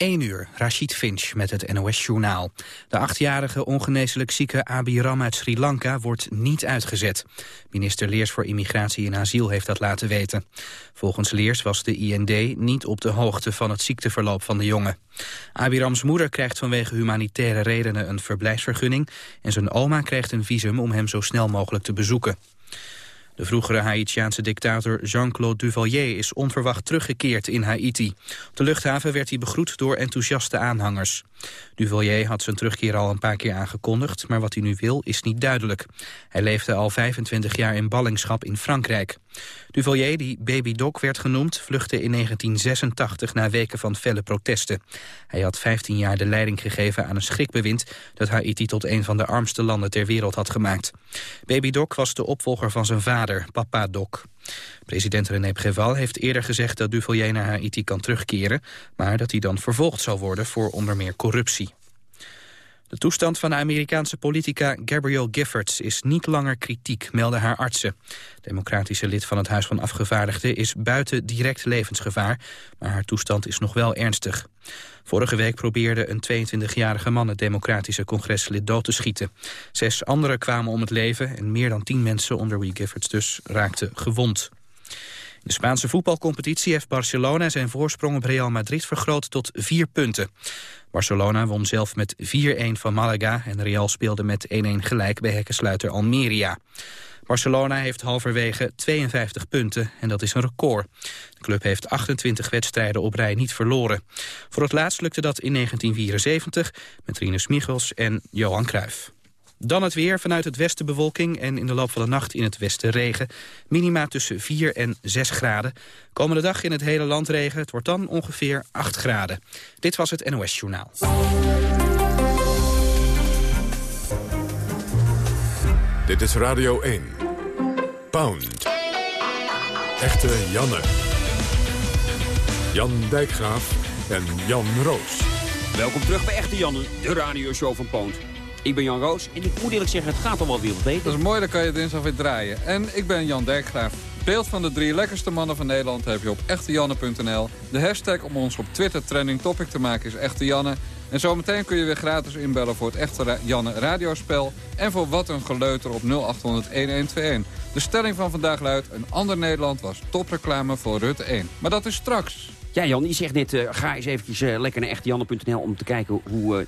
1 uur, Rashid Finch met het NOS-journaal. De achtjarige ongeneeslijk zieke Abiram uit Sri Lanka wordt niet uitgezet. Minister Leers voor Immigratie en Asiel heeft dat laten weten. Volgens Leers was de IND niet op de hoogte van het ziekteverloop van de jongen. Abirams moeder krijgt vanwege humanitaire redenen een verblijfsvergunning... en zijn oma krijgt een visum om hem zo snel mogelijk te bezoeken. De vroegere Haitiaanse dictator Jean-Claude Duvalier is onverwacht teruggekeerd in Haiti. Op de luchthaven werd hij begroet door enthousiaste aanhangers. Duvalier had zijn terugkeer al een paar keer aangekondigd, maar wat hij nu wil is niet duidelijk. Hij leefde al 25 jaar in ballingschap in Frankrijk. Duvalier, die Baby Doc werd genoemd, vluchtte in 1986 na weken van felle protesten. Hij had 15 jaar de leiding gegeven aan een schrikbewind dat Haiti tot een van de armste landen ter wereld had gemaakt. Baby Doc was de opvolger van zijn vader, Papa Doc. President René Préval heeft eerder gezegd dat Duvalier naar Haiti kan terugkeren, maar dat hij dan vervolgd zal worden voor onder meer corruptie. De toestand van de Amerikaanse politica Gabrielle Giffords is niet langer kritiek, melden haar artsen. Democratische lid van het Huis van Afgevaardigden is buiten direct levensgevaar, maar haar toestand is nog wel ernstig. Vorige week probeerde een 22-jarige man het democratische congreslid dood te schieten. Zes anderen kwamen om het leven en meer dan tien mensen, onder wie Giffords dus, raakten gewond. In de Spaanse voetbalcompetitie heeft Barcelona zijn voorsprong op Real Madrid vergroot tot vier punten. Barcelona won zelf met 4-1 van Malaga en Real speelde met 1-1 gelijk bij hekkensluiter Almeria. Barcelona heeft halverwege 52 punten en dat is een record. De club heeft 28 wedstrijden op rij niet verloren. Voor het laatst lukte dat in 1974 met Rinus Michels en Johan Cruijff. Dan het weer. Vanuit het westen bewolking en in de loop van de nacht in het westen regen. Minima tussen 4 en 6 graden. Komende dag in het hele land regen. Het wordt dan ongeveer 8 graden. Dit was het NOS Journaal. Dit is Radio 1. Pound. Echte Janne. Jan Dijkgraaf en Jan Roos. Welkom terug bij Echte Janne, de radioshow van Poont. Ik ben Jan Roos en ik moet eerlijk zeggen, het gaat al wel weer beter. Dat is mooi, dan kan je dinsdag weer draaien. En ik ben Jan Dijkgraaf. Beeld van de drie lekkerste mannen van Nederland heb je op echtejanne.nl. De hashtag om ons op Twitter trending topic te maken is Echte Janne. En zometeen kun je weer gratis inbellen voor het Echte Janne radiospel... en voor Wat een Geleuter op 0800-1121. De stelling van vandaag luidt... een ander Nederland was topreclame voor Rutte 1. Maar dat is straks. Ja, Jan, je zegt net, uh, ga eens eventjes uh, lekker naar echtejanne.nl... om te kijken hoe uh,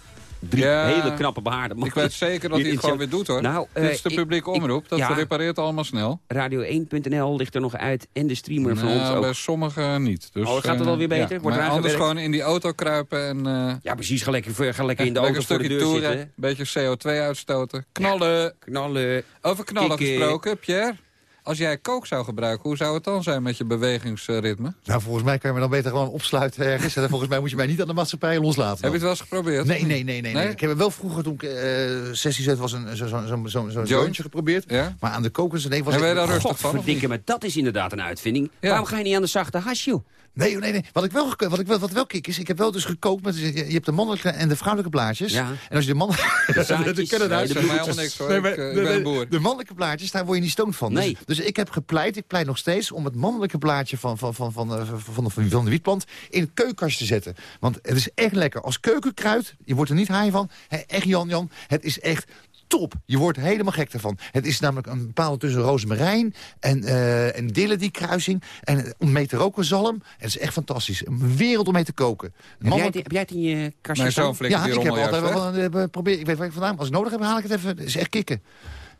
drie Ja. hele knappe behaarden... Ik weet zeker dat hij het gewoon weer doet, hoor. Nou, Dit is de eh, publieke ik- omroep. Dat ja. repareert allemaal snel. Radio1.nl ligt er nog uit en de streamer van ons Nou, ook. bij sommigen niet. Dus, Oh, gaat het eh, wel weer beter? ja. Wordt maar anders gewoon in die auto kruipen en... eh, Ja, precies. Ga lekker, ga lekker in de auto voor de een deur stukje toeren, zitten. beetje CO2 uitstoten. Knallen! Knallen. Over knallen Kikken. gesproken, Pierre. Als jij kook zou gebruiken, hoe zou het dan zijn met je bewegingsritme? Nou, volgens mij kan je me dan beter gewoon opsluiten ergens. En volgens mij moet je mij niet aan de maatschappij loslaten. Heb je het wel eens geprobeerd? Nee, nee, nee, nee, nee. Nee? Ik heb het wel vroeger, toen ik uh, 16 zet was, een zo'n zo, zo, zo, zo jointje geprobeerd. Ja? Maar aan de kokers, nee, was En ben je ik... daar rustig van? me, dat is inderdaad een uitvinding. Ja. Waarom ga je niet aan de zachte hash, joh? Nee, nee, nee. Wat ik wel, wat ik wel, wat wel kick is, ik heb wel dus gekookt met, je, je hebt de mannelijke en de vrouwelijke blaadjes. Ja. En als je de mannelijke... zaadjes, de Dat zegt mij helemaal niks hoor. Nee, ik, maar ik de, ben een de- boer. de mannelijke blaadjes, daar word je niet stoned van. Nee. Dus, dus ik heb gepleit, ik pleit nog steeds... om het mannelijke blaadje van, van, van, van, eh, van, de, van de wietplant in het keukenkastje te zetten. Want het is echt lekker. Als keukenkruid, je wordt er niet haai van. Echt Jan Jan, het is echt top. Je wordt helemaal gek ervan. Het is namelijk een bepaalde tussen rozemarijn en, eh en dille die kruising. En om mee te roken zalm. Het is echt fantastisch. Een wereld om mee te koken. Heb jij, heb jij het in je kastje Mijn zoon ja, ik heb altijd juist wel probeer, ik weet waar ik vandaan. Als ik nodig heb, haal ik het even. Het is echt kicken.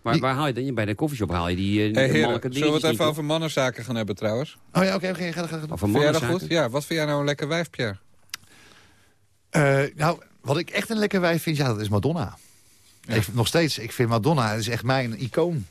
Waar, waar haal je dan? Bij de koffieshop haal je die, eh, die Hey, heren, mannelijke zullen we het even over mannenzaken gaan hebben trouwens? Oh ja, oké, oké. ga, ga, ga. Of een Vind jij dat mannenzaken? goed? Ja, wat vind jij nou een lekker wijf, Pierre? Eh, nou, wat ik echt een lekker wijf vind, ja, dat is Madonna. Ik, nog steeds, ik vind Madonna, dat is echt mijn icoon.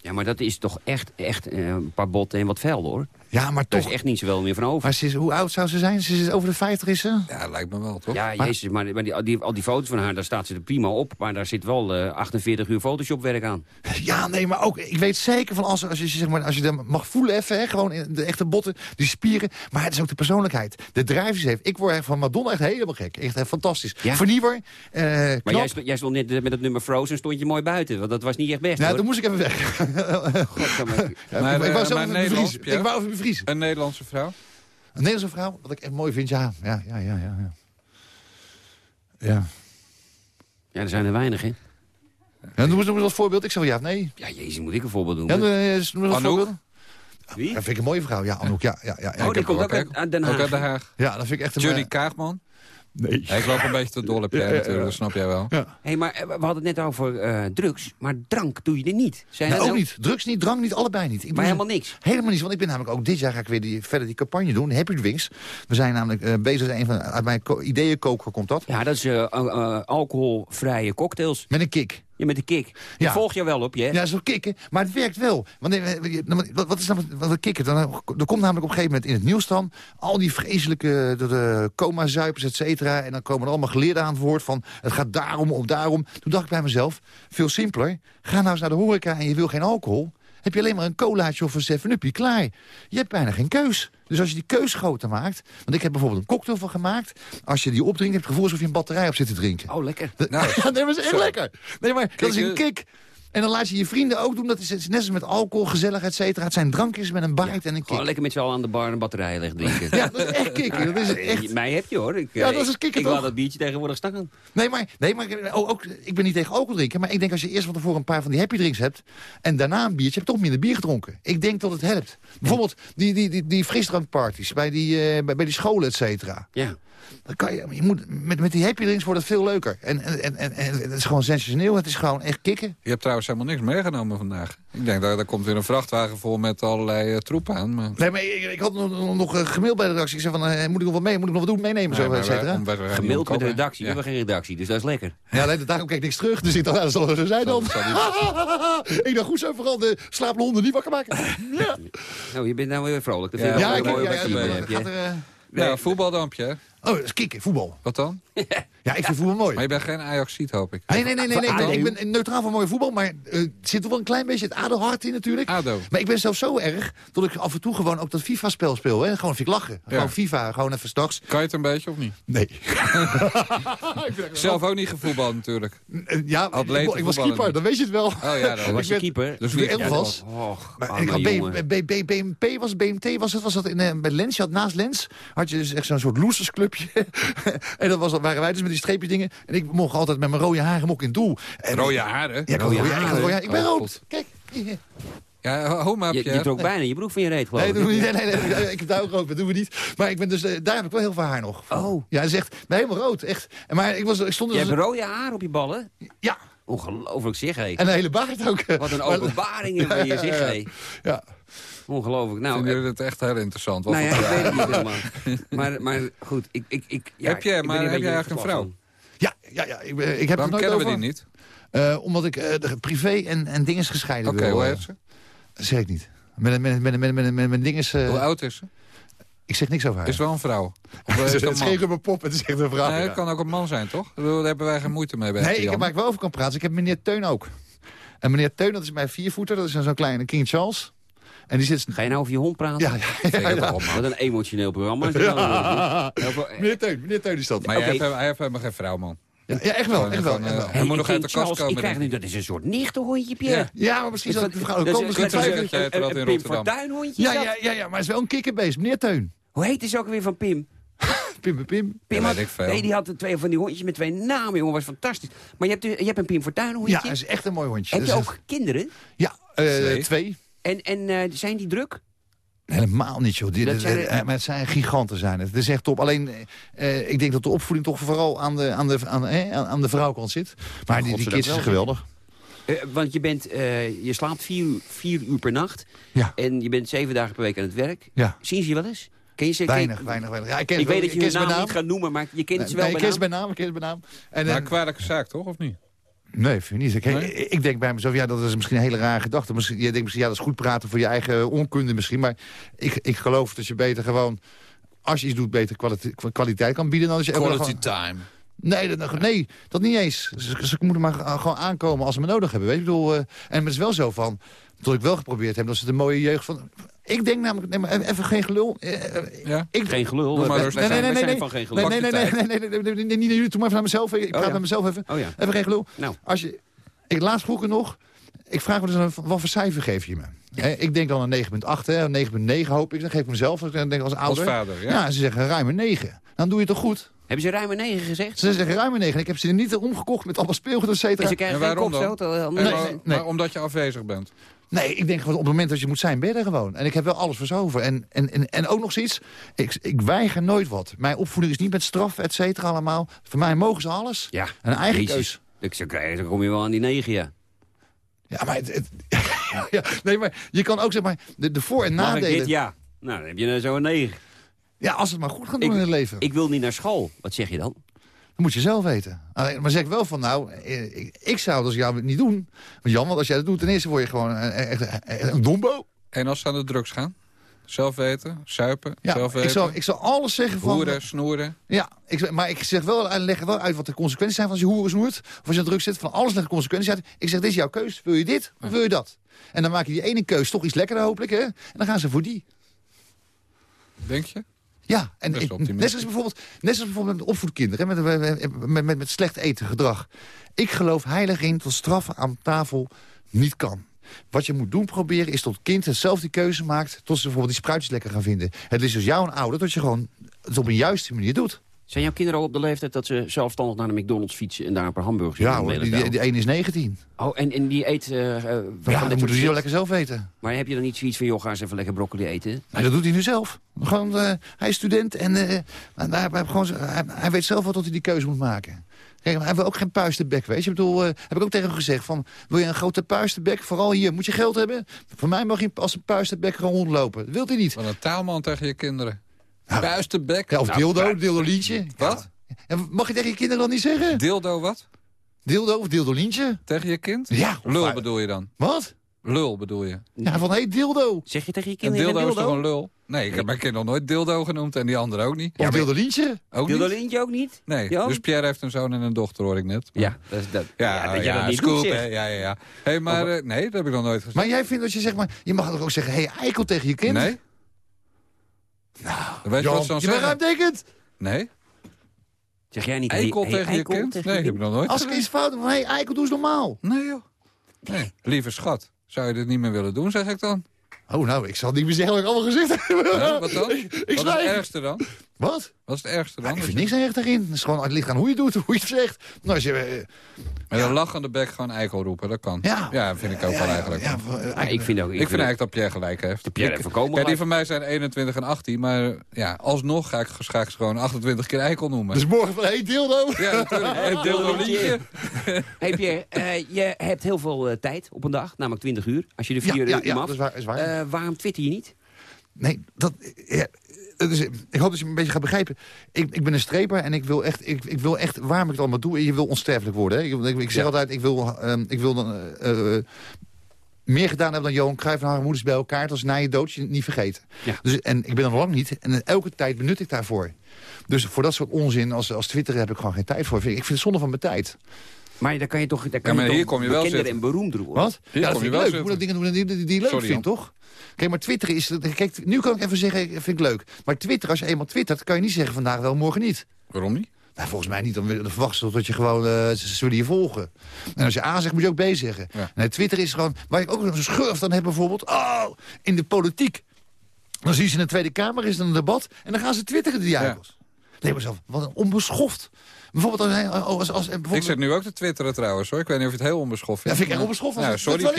Ja, maar dat is toch echt, echt eh, een paar botten en wat velden, hoor. Ja, maar toch. is echt niet zoveel meer van over. Maar ze is, hoe oud zou ze zijn? Ze is over de 50 is ze? Ja, lijkt me wel, toch? Ja, Maar- jezus, maar, maar die, al die, al die foto's van haar, daar staat ze er prima op. Maar daar zit wel eh, 48 uur Photoshop-werk aan. Ja, nee, maar ook, ik weet zeker van als, als, je, zeg maar, als je hem mag voelen even, hè, gewoon in de echte botten, die spieren. Maar het is ook de persoonlijkheid, de ze heeft. Ik word echt van Madonna echt helemaal gek. Echt, echt fantastisch. Ja? Vernieuwer, eh Maar knap. jij, jij stond net eh, met het nummer Frozen, stond je mooi buiten. Want dat was niet echt best, Nou, hoor. dan moest ik even weg. Godsamme. Ja, Maar, ik, ik eh, wou even. Pierre? Ik wou even Een Nederlandse vrouw? Een Nederlandse vrouw, wat ik echt mooi vind, ja. Ja, ja, ja, ja. ja. Ja. Ja, er zijn er weinig, hè? ja noem eens, als voorbeeld. Ik zeg wel ja of nee. Ja, jezus, moet ik een voorbeeld doen? Ja, noem eens noem eens als Anouk? voorbeeld. Wie? Dat vind ik een mooie vrouw. Ja, Anouk. Ja, ja, ja, ja. oh, Ik die heb- komt ook uit, Den Ook Haag. uit Den Haag. ja, dat vind ik echt een... Judy eh, Kaagman. Nee. Ja, ik loop een beetje te dol op jij Ja, ja, ja. natuurlijk, dat snap jij wel. Ja. Hé, maar eh, we hadden het net over eh, drugs, maar drank doe je er niet. Zijn Nee, ook niet. Drugs niet, drank niet, allebei niet. Ik Maar doe- helemaal niks. Helemaal niet, want ik ben namelijk ook dit jaar ga ik weer die, verder die campagne doen. Happy Drinks. We zijn namelijk eh, bezig, een van, uit mijn ko- ideeënkoker komt dat. Ja, dat is alcoholvrije cocktails. Met een kick. Ja, met de kick. Ik Ja. volg je wel op je? Ja, zo kicken, maar het werkt wel. Want eh, eh, nou, wat, is nou wat kicken? Dan, eh, er komt namelijk op een gegeven moment in het nieuws dan... al die vreselijke de, de coma-zuipers, et cetera. En dan komen er allemaal geleerden aan het woord van... het gaat daarom of daarom. Toen dacht ik bij mezelf, veel simpeler. Ga nou eens naar de horeca en je wil geen alcohol... heb je alleen maar een colaatje of een 7-upje klaar. Je hebt bijna geen keus. Dus als je die keus groter maakt... want ik heb bijvoorbeeld een cocktail van gemaakt... als je die opdrinkt, heb je het gevoel alsof je een batterij op zit te drinken. Oh, lekker. Nou, nee, maar dat is echt lekker. Nee, maar dat is een Kikken. kick. En dan laat je je vrienden ook doen. Dat is, is net als met alcohol, gezellig, et cetera. Het zijn drankjes met een bite en een kick. lekker met z'n allen aan de bar een batterij leg drinken. Ja, dat is echt kicken. Dat is echt... Mij heb je, hoor. Ik, Ja, eh, dat is ik- kicken, Ik laat dat biertje tegenwoordig staan. Nee, maar, nee, maar ook, ook, ik ben niet tegen alcohol drinken. Maar ik denk als je eerst van tevoren een paar van die happy drinks hebt... en daarna een biertje, heb je toch minder bier gedronken. Ik denk dat het helpt. Bijvoorbeeld die, die, die, die frisdrankparties bij die, eh, bij, bij die scholen, et cetera. Ja. Dan kan je, je moet, met, met die happy drinks wordt het veel leuker. En, en, en, en, het is gewoon sensationeel. Het is gewoon echt kicken. Je hebt trouwens helemaal niks meegenomen vandaag. Ik denk, dat er komt weer een vrachtwagen vol met allerlei eh, troep aan. Maar... Nee, maar ik, ik had nog, nog een gemaild bij de redactie. Ik zei van, eh, moet ik nog wat mee? Moet ik nog wat doen? Meenemen, Nee, zo, maar et cetera. Gemaild met de redactie. We Ja. hebben geen redactie, dus dat is lekker. Ja, nee, daarom kijk ik niks terug. Dus ik dacht, dat zal wel zo zijn dan. Ik dacht, goed zo, vooral de slapende honden niet wakker maken. Ja, Nou, je bent nou weer vrolijk. Dat Ja, vind ik ja, wel ik, ja, mooi ja, ja, er, Ja, voetbaldampje, hè? Oh, dat is kicken, voetbal. Wat dan? Ja, ik vind voetbal mooi. Maar je bent geen Ajaxiet, hoop ik. Nee, nee, nee, nee, nee. Ik ben neutraal van mooi voetbal, maar eh, er zit er wel een klein beetje het adelhart in natuurlijk. ADO. Maar ik ben zelfs zo erg dat ik af en toe gewoon ook dat FIFA-spel speel. Hè? Gewoon vind ik lachen. Gewoon FIFA, gewoon even straks. Kan je het een beetje of niet? Nee. Zelf ook niet gevoetbald natuurlijk. Eh, Ja, ik, Atleten ik was keeper, dan weet je het wel. Oh ja, dat Was je keeper? Dus wie- elf was. Och, Maar ik had jongen. B- B- B- BMP was het, BMT was het, was dat in, eh, bij Lens. Je had naast Lens had je dus echt zo'n soort en dat was, waren wij dus met die streepjes dingen. En ik mocht altijd met mijn rode haren mocht in het doel. En Rode haren? Ja, ik Rode rode haren. Ik, had rode haren. ik ben Oh, rood. Kijk. Ja, homa Je, heb je. je trok bijna je broek van je reet, geloof Nee, ik. doen we niet. Nee, nee, nee, ik heb daar ook rood. Dat doen we niet. Maar ik ben dus, eh, daar heb ik wel heel veel haar nog. van. Oh. Ja, hij zegt, ben helemaal rood. Echt. En Maar ik, was, ik stond Je dus... hebt rode haar op je ballen? Ja, Ongelooflijk zeg, hé. en een hele baard ook. Wat een openbaring van je zeg, hé. Ja. Ongelooflijk. Nou, Vinden eh, jullie het echt heel interessant? Wat nou ja, ik weet het niet helemaal. Maar, maar goed, ik... ik, ik ja, Heb jij- maar heb jij eigenlijk een vrouw? Ja, ja, ja. Ik, ben- ik heb Waarom het nooit kennen we die niet? Eh, omdat ik eh, de privé en, en dingen gescheiden Oké, wil. hoe eh. heet ze? Dat zeg ik niet. Met, met, met, met, met, met, met dingen is... eh, Hoe oud is ze? ik zeg niks over haar. Is wel een vrouw. Of is het het is een geen rubber pop, het is echt een vrouw. Nee, ja. het kan ook een man zijn, toch? Daar hebben wij geen moeite mee bij. Nee, ik heb, waar ik wel over kan praten. Ik heb meneer Teun ook. En meneer Teun, dat is mijn viervoeter. Dat is zo'n kleine King Charles. En die zit... Ga je nou over je hond praten? Ja, ja, ja, ja. Wat een emotioneel programma. is dit nou? Meneer Teun, meneer Teun is dat. Maar hij, heeft, hij heeft helemaal geen vrouw, man. Ja, ja, echt wel, Gewoon- echt wel. gewoon, echt eh, wel. Moet nog uit de kast komen, Ik krijg nu, dat is een soort nichtenhondje, Pierre. Ja. Ja, maar misschien Is zal dat- ik de vrouw dat is komen. een- is een- een- een Pim. Fortuyn-hondje Ja, is ja, ja, ja, maar hij is wel een kikkerbeest. Meneer Teun. Hoe heet het ook weer van Pim? Pim, pim. Pim Ja, had, weet ik veel. Nee, die had twee van die hondjes met twee namen, jongen. was fantastisch. Maar je hebt, je hebt een Pim Fortuyn hondje. Ja, hij is echt een mooi hondje. Heb je is- ook kinderen? Ja, eh, Twee. En, en eh, zijn die druk? Helemaal niet, joh. Die, Dat dat- zijn er- eh, maar het zijn giganten zijn het. Het is echt top. Alleen, eh, ik denk dat de opvoeding toch vooral aan de, aan de, aan, eh, aan- de vrouwkant zit. Maar die, die kids is wel, geweldig. Eh, want je, bent, eh, je slaapt vier, uur- vier uur per nacht. Ja. En je bent zeven dagen per week aan het werk. Ja, Zien ze je wel eens? Ken je ze? ken- weinig, weinig, weinig. Ja, ik ken Ik ze wel- weet dat je bij naam naam. niet gaat noemen, maar je kent Nee, ze wel nee, ik bij ken ze naam. bij naam, ik ken ze bij naam. En, Maar eh, een kwalijke zaak, toch? Of niet? Nee, vind ik niet. Ik, Nee? ik, denk bij mezelf, ja, dat is misschien een hele rare gedachte. Misschien, je denkt misschien, ja, dat is goed praten voor je eigen onkunde misschien. Maar ik, ik geloof dat je beter gewoon, als je iets doet, beter kwalite- kwaliteit kan bieden. Dan als je dag gewoon- time. Nee, dat, nee, dat niet eens. Ze, ze moeten maar gewoon aankomen als ze me nodig hebben. Weet je? Ik bedoel, eh, en het is wel zo van, dat ik wel geprobeerd heb, dat ze de mooie jeugd van... Ik denk namelijk, nee, even geen gelul. ja? ik, geen gelul, maar nee, nee, nee, nee. Nee, nee, nee, nee, nee, nee, nee, niet naar jullie toe, maar even naar mezelf. Ik praat naar mezelf even. Even geen gelul. Als je, ik laatst vroeg er nog, ik vraag me dus een, wat voor cijfer geef je me? Ik denk dan een 9,8, 9,9 hoop ik. Dan geef ik mezelf, dan denk als ouder. Als vader, ja. ze zeggen ruim een 9. Dan doe je het toch goed? Hebben ze ruim een 9 gezegd? Ze zeggen ruim een 9. Ik heb ze niet omgekocht met allemaal speelgoed, et cetera. En ze krijgen. Maar omdat je afwezig bent? Nee, ik denk gewoon op het moment dat je moet zijn, ben je er gewoon. En ik heb wel alles over. En, en, en, en ook nog zoiets, ik, ik weiger nooit wat. Mijn opvoeding is niet met straf, et cetera, allemaal. Voor mij mogen ze alles. Ja, Een eigen keus. Ik zou krijgen, dan kom je wel aan die 9, ja. Ja, maar, het, het- ja, nee, maar je kan ook zeg maar de, de voor- en Mag ik nadelen. dit? Ja. Nou, dan heb je zo een 9. Ja, als het maar goed gaat doen Ik- in het leven. Ik wil niet naar school. Wat zeg je dan? Dat moet je zelf weten. Maar zeg wel van, nou, eh, ik, ik zou dat als jou niet doen. Want Jan, want als jij dat doet, ten eerste word je gewoon een, echt een, dombo. En als ze aan de drugs gaan? Zelf weten, suipen, Ja, zelf weten. ik zal, ik zal alles zeggen van... Hoeren, snoeren. Ja, ik, maar ik zeg wel, en leg wel uit wat de consequenties zijn van als je hoeren snoert. Of als je aan druk zit, van alles legt de consequenties uit. Ik zeg, dit is jouw keus. Wil je dit of wil je dat? En dan maak je die ene keus toch iets lekkerder hopelijk. Hè? En dan gaan ze voor die. Denk je? Ja, en ik, net, zoals bijvoorbeeld, net bijvoorbeeld met opvoedkinderen, met, met, met, met, slecht eten, gedrag. Ik geloof heilig in dat straffen aan tafel niet kan. Wat je moet doen proberen is tot het kind hetzelfde keuze maakt... tot ze bijvoorbeeld die spruitjes lekker gaan vinden. Het is dus jou een ouder dat je gewoon het op een juiste manier doet. Zijn jouw kinderen al op de leeftijd dat ze zelfstandig naar de McDonald's fietsen... en daar een paar hamburgers Ja hoor, willen die, die, douwen? die ene is 19. Oh, en, en die eet... eh, eh, van Ja, dan soort moeten ze heel lekker zelf eten. Maar heb je dan niet zoiets van... joh, ga eens even lekker broccoli eten? Nee, dat doet hij nu zelf. Gewoon, eh, hij is student en eh, hij, gewoon, hij, hij weet zelf wat tot hij die keuze moet maken. Kijk, hij wil ook geen puistenbek, weet je. Ik bedoel, eh, heb ik ook tegen hem gezegd van... wil je een grote puistenbek? Vooral hier, moet je geld hebben? Voor mij mag je als een puistenbek gewoon rondlopen. Dat wilt hij niet. Wat een taalman tegen je kinderen. Nou, Puistenbek. Ja, of Nou, dildo, dildolientje. Wat? En mag je tegen je kinderen dan niet zeggen? Dildo wat? Dildo of dildolientje? Tegen je kind? Ja. Lul bedoel je dan? Wat? Lul bedoel je? Ja, van hey, dildo. Zeg je tegen je Een kinderen dildo is dildo? toch een lul? Nee, ik heb mijn kind nog nooit dildo genoemd en die andere ook niet. Of dildolientje. Ook niet? Dildo ook niet? Nee, Jan? dus Pierre heeft een zoon en een dochter, hoor ik net. Maar- Ja, dat is dat. Ja, dat je ja, dat niet scoop, doet, hè. Ja, ja, ja. Hey, maar eh, nee, dat heb ik nog nooit gezegd. Maar jij vindt dat je zeg maar... Je mag toch ook zeggen, hey, eikel tegen je kind? Nee? Nou, weet je wat ze dan je bent zeggen? ruimtekend. Nee? Zeg jij niet... Eikel hey, hey, tegen je eikel kind? tegen Nee, je heb ik nog nooit Als ik iets fout van hey, eikel, doe eens normaal. Nee, joh. Nee. Lieve schat, zou je dit niet meer willen doen, zeg ik dan? Oh, nou, ik zal niet meer zeggen wat ik allemaal gezegd heb. Wat dan? Ik, ik wat is het zwijg. ergste dan? Wat? Wat is het ergste Ja, dan? ik vind niks erg daarin. Het, is gewoon, het ligt aan hoe je het doet, hoe je het zegt. Nou, als je, eh, Met een lachende bek gewoon eikel roepen, dat kan. Ja. Ja, vind ik ook ja, wel ja, eigenlijk. ja, Ja, eh, Ja, ik vind ook... ik vind eigenlijk dat Pierre gelijk heeft. Pierre Ik- heeft voorkomen ja, die van mij zijn 21 en 18, maar ja, alsnog ga ik, ze gewoon 28 keer eikel noemen. Dus morgen van, hey, dildo. Ja, natuurlijk. En dildo liedje. Hey Pierre, eh, je hebt heel veel eh, tijd op een dag, namelijk 20 uur. Als je de Ja, vier ja, uur ja, mag. dat is waar. Is waar. Eh, waarom twitter je niet? nee, dat... Is, ik hoop dat je me een beetje gaat begrijpen. Ik, ik ben een streper en ik wil echt, ik, ik wil echt waarom ik het allemaal doe. Je wil onsterfelijk worden. Hè? Ik, ik, ik zeg Ja. altijd, ik wil, ehm, ik wil dan... eh, eh, meer gedaan hebben dan Johan Cruijff en haar moeders bij elkaar. Dat is na je dood je niet vergeten. Ja. Dus, en ik ben er lang niet. En elke tijd benut ik daarvoor. Dus voor dat soort onzin als, als Twitter heb ik gewoon geen tijd voor. Ik vind het zonde van mijn tijd. Maar daar kan je toch, daar kan Ja, maar je hier toch kom je wel bekender zitten. en beroemd worden. Wat? Hier ja, dat kom je vind ik wel leuk. Je moet ook dingen doen die, die, leuk Sorry, vindt, toch? Kijk, maar Twitter is... Kijk, nu kan ik even zeggen, vind ik leuk. Maar Twitter, als je eenmaal twittert, kan je niet zeggen vandaag wel, morgen niet. Waarom niet? Nou, volgens mij niet. Dan dan verwachten ze dat je gewoon... eh, ze zullen je volgen. En als je A zegt, moet je ook B zeggen. Ja. Nee, Twitter is gewoon... Waar ik ook een schurf dan heb bijvoorbeeld... Oh, in de politiek. Dan zie je ze in de Tweede Kamer, is er een debat... en dan gaan ze twitteren, die eikels. Nee, maar zelf, wat een onbeschoft. Bijvoorbeeld als... als, als, als bijvoorbeeld, Ik zit nu ook te twitteren trouwens hoor. Ik weet niet of je het heel onbeschoft Ja, vindt. vind ik echt onbeschoft. Nou, ik- sorry ik.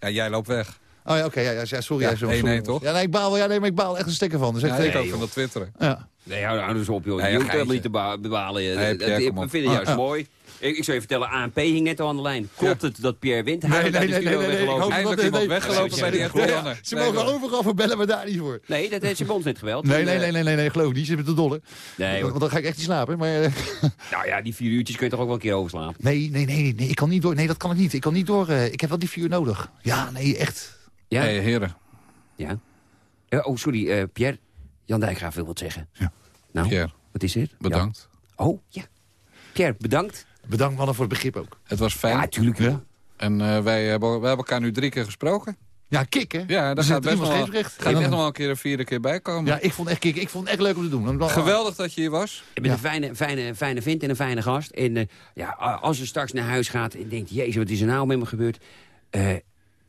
Ja, jij loopt weg. Oh ja, oké. ja, ja, ja, sorry. Ja, ja, sorry, 1-1 sorry. toch? Ja, nee, ik baal, ja, nee, maar ik baal echt een stekker van. Dus Ja, twee ik ook joh. van dat twitteren. Ja. Nee, hou, hou dus op, joh. Nee, je hoeft helemaal niet te ba- bepalen. Nee, Dat- vinden het juist Ah, ja. mooi. Ik, ik zou je vertellen, ANP hing net al aan de lijn. Klopt het dat Pierre wint? Hij Nee, nee, de nee, nee, nee, hoop- nee, iemand weggelopen nee, bij die nee, echte. Ze Nee, mogen overal voor bellen, maar daar niet voor. Nee, dat heeft ze bij ons net geweld. Nee, eh, nee, nee, nee, nee geloof niet. Ze zitten te dolle. Nee. Want dan ga ik echt niet slapen. Maar, eh, Nou ja, die vier uurtjes kun je toch ook wel een keer overslaan. nee, nee, nee, nee, ik kan niet door. Nee, dat kan ik niet. Ik kan niet door. eh, ik heb wel die vier uur nodig. Ja, nee, echt. Ja? Hey, heren. ja. Eh, oh, sorry, eh, Pierre. Jan Dijkgraaf wil wat zeggen. Ja. Nou, Pierre, wat is er? bedankt. Ja. Oh, ja. Pierre, bedankt. Bedankt mannen voor het begrip ook. Het was fijn. Ja, tuurlijk. Ja. En eh, wij, hebben, wij hebben elkaar nu drie keer gesproken. Ja, kik, hè? Ja, daar gaat best wel, gaat dan- echt nog wel een keer een vierde keer bij komen. Ja, ik vond echt kick. Ik vond het echt leuk om te doen. Dan- Geweldig dat je hier was. Je bent Ja. een fijne, fijne, fijne vent en een fijne gast. En eh, ja, als je straks naar huis gaat en denkt... Jezus, wat is er nou met me gebeurd? Eh,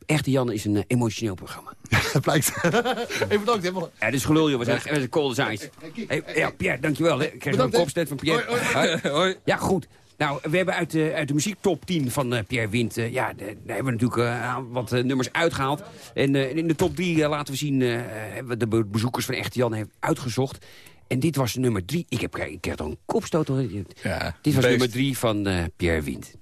Echte Jan is een emotioneel programma. dat blijkt. Even bedankt. Hè, Ja, dit is gelul, joh. We zijn, we zijn cold as ice. Hey, ja, Pierre, dankjewel. Hè. Ik krijg een kopstet van Pierre. Hoi, hoi. Ja, goed. Nou, we hebben uit de, uit de muziektop 10 van eh, Pierre Wind... eh, ja, daar hebben we natuurlijk eh, wat nummers uitgehaald. En in de top 3 laten we zien... hebben we de be- bezoekers van Echte Jan heeft uitgezocht. En dit was nummer 3. Ik, heb, ik kreeg toch een kopstoot. Ja, Dit was beest. nummer 3 van Pierre Wind.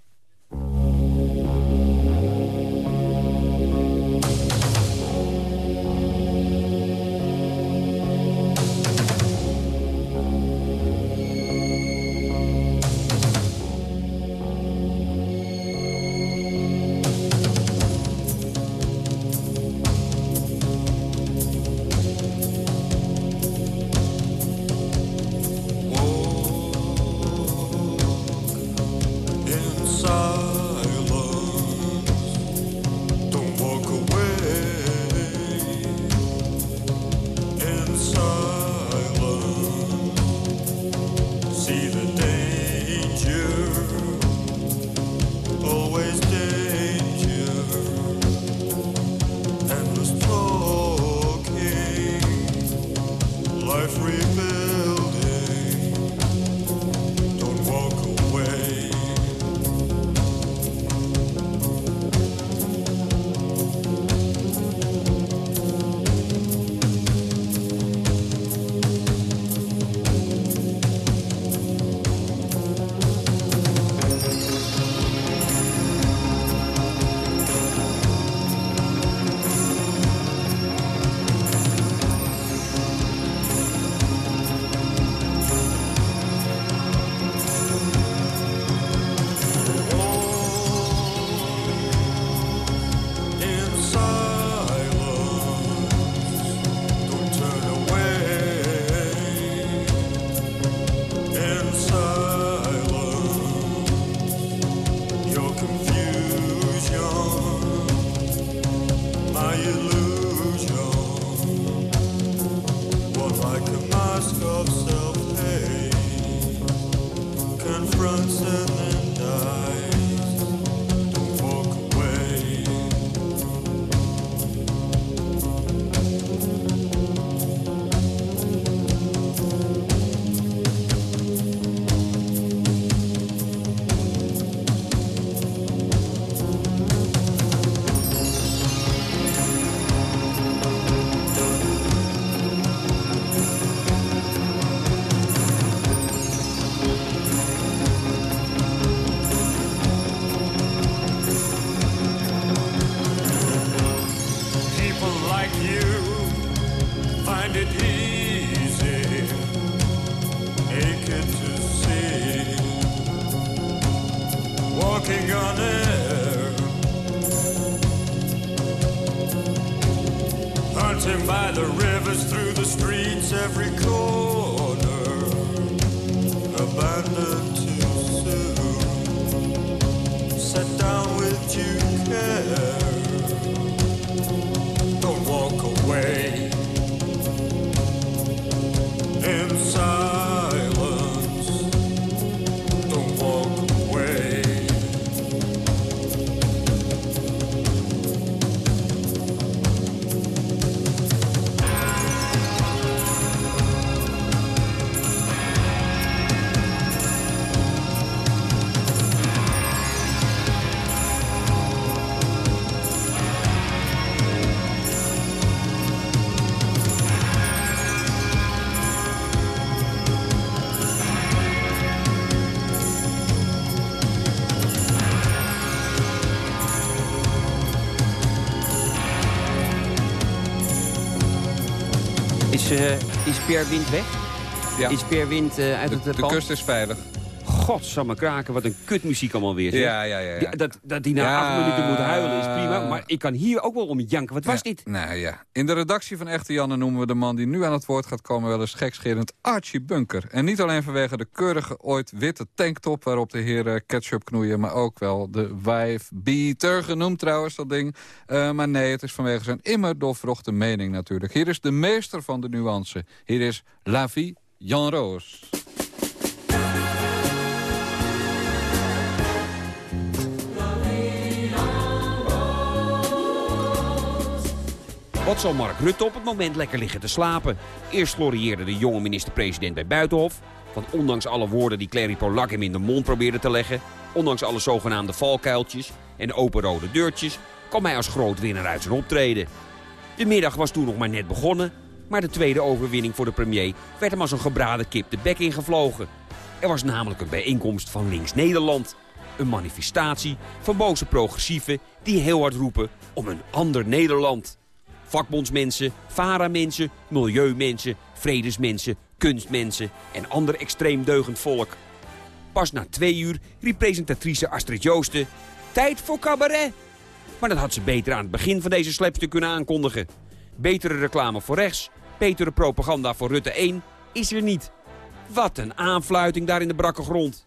Pierre Wind weg? Ja. Is Pierre Wind eh, uit De, het eh, de pand? kust is veilig. Godsamme kraken, wat een kutmuziek allemaal weer. zeg. Ja, ja, ja. ja. Die- dat, dat hij na Ja. acht minuten moet huilen is prima. Maar ik kan hier ook wel om janken. Wat was Ja, dit? Nou ja. In de redactie van Echte Janne noemen we de man die nu aan het woord gaat komen... wel eens gekscherend Archie Bunker. En niet alleen vanwege de keurige ooit witte tanktop... waarop de heren ketchup knoeien... maar ook wel de wife beater genoemd trouwens, dat ding. Eh, maar nee, het is vanwege zijn immer doorvrochte mening natuurlijk. Hier is de meester van de nuance. Hier is La Vie Jan Roos. Wat zal Mark Rutte op het moment lekker liggen te slapen? Eerst glorieerde de jonge minister-president bij Buitenhof. Want ondanks alle woorden die Clary Polak hem in de mond probeerde te leggen... ondanks alle zogenaamde valkuiltjes en open rode deurtjes... kwam hij als groot winnaar uit zijn optreden. De middag was toen nog maar net begonnen... maar de tweede overwinning voor de premier werd hem als een gebraden kip de bek ingevlogen. Er was namelijk een bijeenkomst van Links Nederland. Een manifestatie van boze progressieven die heel hard roepen om een ander Nederland. Vakbondsmensen, VARA-mensen, milieumensen, vredesmensen, kunstmensen en ander extreem deugend volk. Pas na twee uur riep presentatrice Astrid Joosten... Tijd voor cabaret! Maar dat had ze beter aan het begin van deze slepstuk kunnen aankondigen. Betere reclame voor rechts, betere propaganda voor Rutte 1 is er niet. Wat een aanfluiting daar in de brakke grond.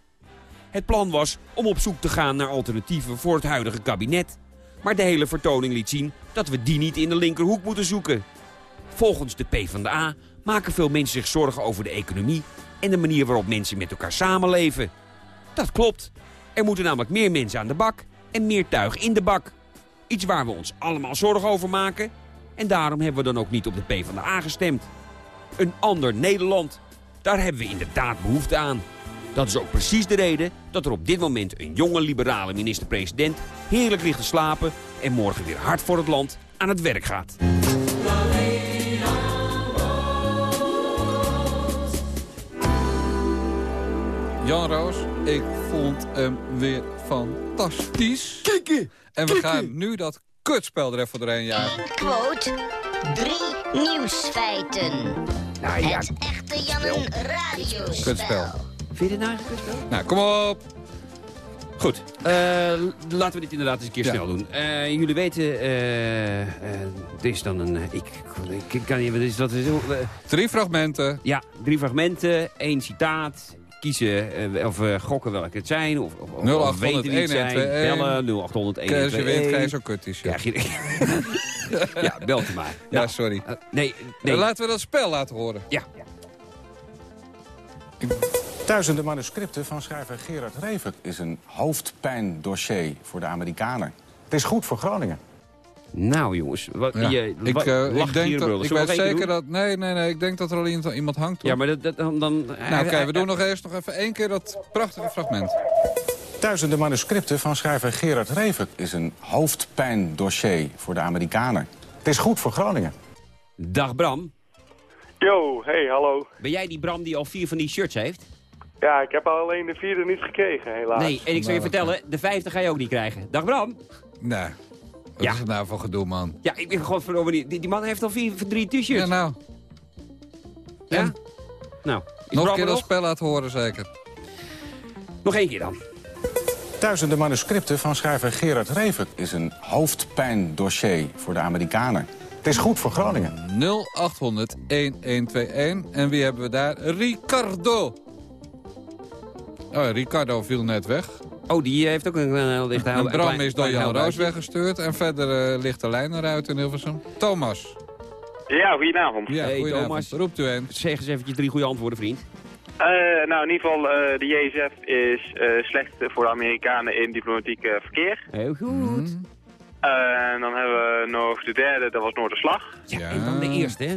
Het plan was om op zoek te gaan naar alternatieven voor het huidige kabinet. Maar de hele vertoning liet zien dat we die niet in de linkerhoek moeten zoeken. Volgens de PvdA maken veel mensen zich zorgen over de economie... en de manier waarop mensen met elkaar samenleven. Dat klopt. Er moeten namelijk meer mensen aan de bak en meer tuig in de bak. Iets waar we ons allemaal zorgen over maken. En daarom hebben we dan ook niet op de PvdA gestemd. Een ander Nederland. Daar hebben we inderdaad behoefte aan. Dat is ook precies de reden dat er op dit moment een jonge liberale minister-president heerlijk ligt te slapen en morgen weer hard voor het land aan het werk gaat. Jan Roos, ik vond hem weer fantastisch. Kikken! En we gaan nu dat kutspel er even doorheen jagen. Quote, drie nieuwsfeiten. Nou ja, Het echte Jannen radiospel. Kutspel. Vind je het nou eigenlijk wel? Nou, kom op. Goed, eh, laten we dit inderdaad eens een keer Ja. snel doen. Eh, jullie weten, eh, eh, dit is dan een... ik, ik, kan niet... Wat is dat? Is, Drie fragmenten. ja, drie fragmenten, één citaat. Kiezen of eh, gokken welke het zijn. Of, of, of 0800 weten wie het zijn. 1121. Bellen 0800 Als je wint, krijg je 1121. zo'n kut Krijg je... ja, belt u maar. Ja, Nou, sorry. eh, nee, nee. Laten we dat spel laten horen. Ja. Duizenden manuscripten van schrijver Gerard Reven is een hoofdpijndossier voor de Amerikanen. Het is goed voor Groningen. Nou jongens, wat, Ja. je, ik, eh, ik, denk dat, ik weet zeker doen? dat... Nee, nee, nee. Ik denk dat er al iemand, hangt. hoor. Ja, maar dat, dat, dan... dan Nou, oké, we doen nog eerst nog even één keer dat prachtige fragment. Duizenden manuscripten van schrijver Gerard Reven is een hoofdpijndossier voor de Amerikanen. Het is goed voor Groningen. Dag Bram. Yo, hey, hallo. Ben jij die Bram die al vier van die shirts heeft? Ja, ik heb alleen de vierde niet gekregen, helaas. Nee, en ik zal je vertellen, de vijfde ga je ook niet krijgen. Dag Bram. Nee. Wat Ja. is het nou voor gedoe, man? Ja, ik ben gewoon verdomme niet. Die, die man heeft al vier, drie t-shirts. Ja, nou. Ja? Nou, is Nog een keer er dat spel laten horen, zeker. Nog één keer dan. Duizenden manuscripten van schrijver Gerard Reven is een hoofdpijndossier voor de Amerikanen. Het is goed voor Groningen. 0800 1121. En wie hebben we daar? Ricardo. Oh, Ricardo viel net weg. Oh, die eh, heeft ook een, uh, licht En Bram is door Jan Roos weggestuurd. En verder eh, ligt de lijn eruit in Hilversum. Thomas. Ja, goedenavond. Ja, Hey, goedenavond. Thomas. Roept u eens. Zeg eens eventjes drie goede antwoorden, vriend. Eh, nou, in ieder geval, eh, de JSF is eh, slecht voor de Amerikanen in diplomatiek eh, verkeer. Heel goed. Mhm. Eh, en dan hebben we nog de derde, dat was Noorderslag. Ja, Ja. en dan de eerste, hè?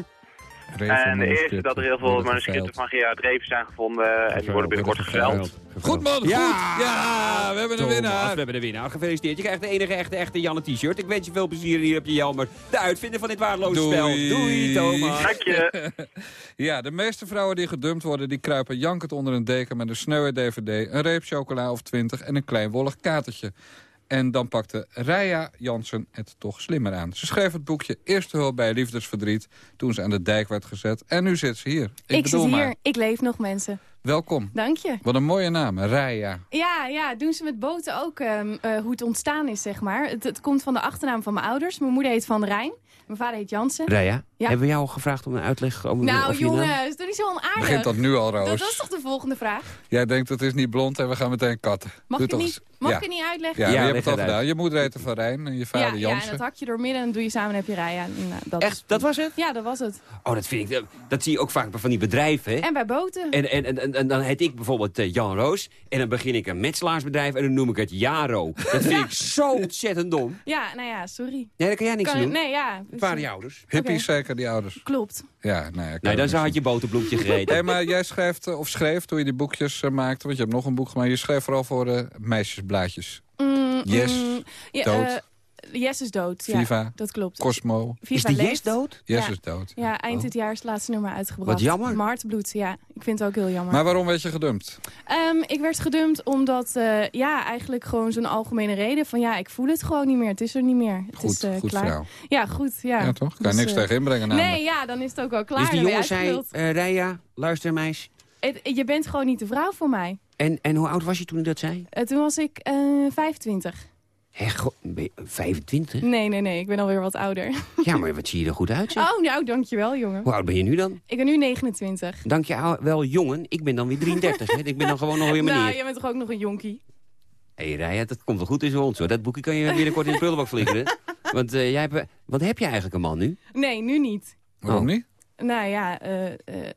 En de eerste, dat er heel veel manuscripten van Gerard Reven zijn gevonden en die worden binnenkort geveld. Goed man, Ja! goed. Ja, we hebben een winnaar. We hebben de winnaar. Gefeliciteerd. Je krijgt de enige echte, echte Janne t-shirt. Ik wens je veel plezier hier op je Jelmer. De uitvinder van dit waardeloze Doei. spel. Doei, Thomas. Dank je. Ja, de meeste vrouwen die gedumpt worden... die kruipen jankend onder een deken met een sneuwe dvd... een reep chocola of 20 en een klein wollig katertje. En dan pakte Raya Jansen het toch slimmer aan. Ze schreef het boekje Eerste hulp bij liefdesverdriet... toen ze aan de dijk werd gezet. En nu zit ze hier. Ik, Ik, bedoel zit maar. hier. Ik leef nog, mensen. Welkom. Dank je. Wat een mooie naam, Raya. Ja, ja, doen ze met boten ook ehm, eh, hoe het ontstaan is, zeg maar. Het, het komt van de achternaam van mijn ouders. Mijn moeder heet Van Rijn. Mijn vader heet Jansen. Raya, Ja. Hebben we jou al gevraagd om een uitleg over Nou jongens, dat is zo onaardig. Begint dat nu al, Roos? Dat, dat is toch de volgende vraag? Jij denkt het is niet blond en we gaan meteen katten. Mag, Doe ik, toch niet, mag ja. ik het niet uitleggen? Ja, Ja, je hebt het al gedaan. Je moeder heette Van Rijn en je vader ja, ja, en Jansen. dat hak je door midden en dan doe je samen en heb je rij. Ja, nou, dat Echt? Dat was het? Ja, dat was het. Oh, dat vind ik... Dat, dat zie je ook vaak bij van die bedrijven, hè? En bij boten. En, en, en, en, en dan heet ik bijvoorbeeld eh, Jan Roos. En dan begin ik een metselaarsbedrijf en dan noem ik het Jaro. Dat vind ik zo ontzettend dom. Ja, nou ja, sorry. Nee, daar kan jij niks Kan- aan doen. Nee, ja. Het waren je ouders. Hippies Oké. Die ouders. Klopt. Ja, nee. kan Nee, het dan had je boterbloempje gereden. Hé, maar jij schrijft, eh, of schreef toen je die boekjes eh, maakte... want je hebt nog een boek gemaakt. Je schreef vooral voor de meisjesblaadjes. Mm, Yes, mm, ja, dood. Yes is dood. Ja, Viva, dat klopt. Cosmo. Viva Is die leeft. Yes dood? Yes Ja. is dood. Ja, eind Oh. dit jaar is het laatste nummer uitgebracht. Wat jammer. Mijn ja. Ik vind het ook heel jammer. Maar waarom werd je gedumpt? Ehm, ik werd gedumpt omdat, eh, ja, eigenlijk gewoon zo'n algemene reden van... ja, ik voel het gewoon niet meer. Het is er niet meer. Het Goed, is eh, goed klaar. voor jou. Ja, goed. Ja, Ja, toch? Kan je Dus, niks eh, tegen inbrengen namelijk. Nee, ja, dan is het ook wel klaar. Dus die jongen zei, eh Raya, luister meis. Het- je bent gewoon niet de vrouw voor mij. En, en hoe oud was je toen dat zei? Toen was ik eh 25. Hé, go- ben je 25? Nee, nee, nee. Ik ben alweer wat ouder. Ja, maar wat zie je er goed uit, zeg. Oh, nou, dankjewel, jongen. Hoe oud ben je nu dan? Ik ben nu 29. Dank je wel, jongen. Ik ben dan weer 33, hè. Ik ben dan gewoon nog weer meneer. Nou, jij bent toch ook nog een jonkie? Hé, hey, Raya, dat komt wel goed tussen ons, hoor. Dat boekje kan je binnenkort in de prullenbak flikkeren. Want eh, jij hebt... eh, Wat heb je eigenlijk een man nu? Nee, nu niet. Waarom Oh. niet? Nou ja, eh, eh,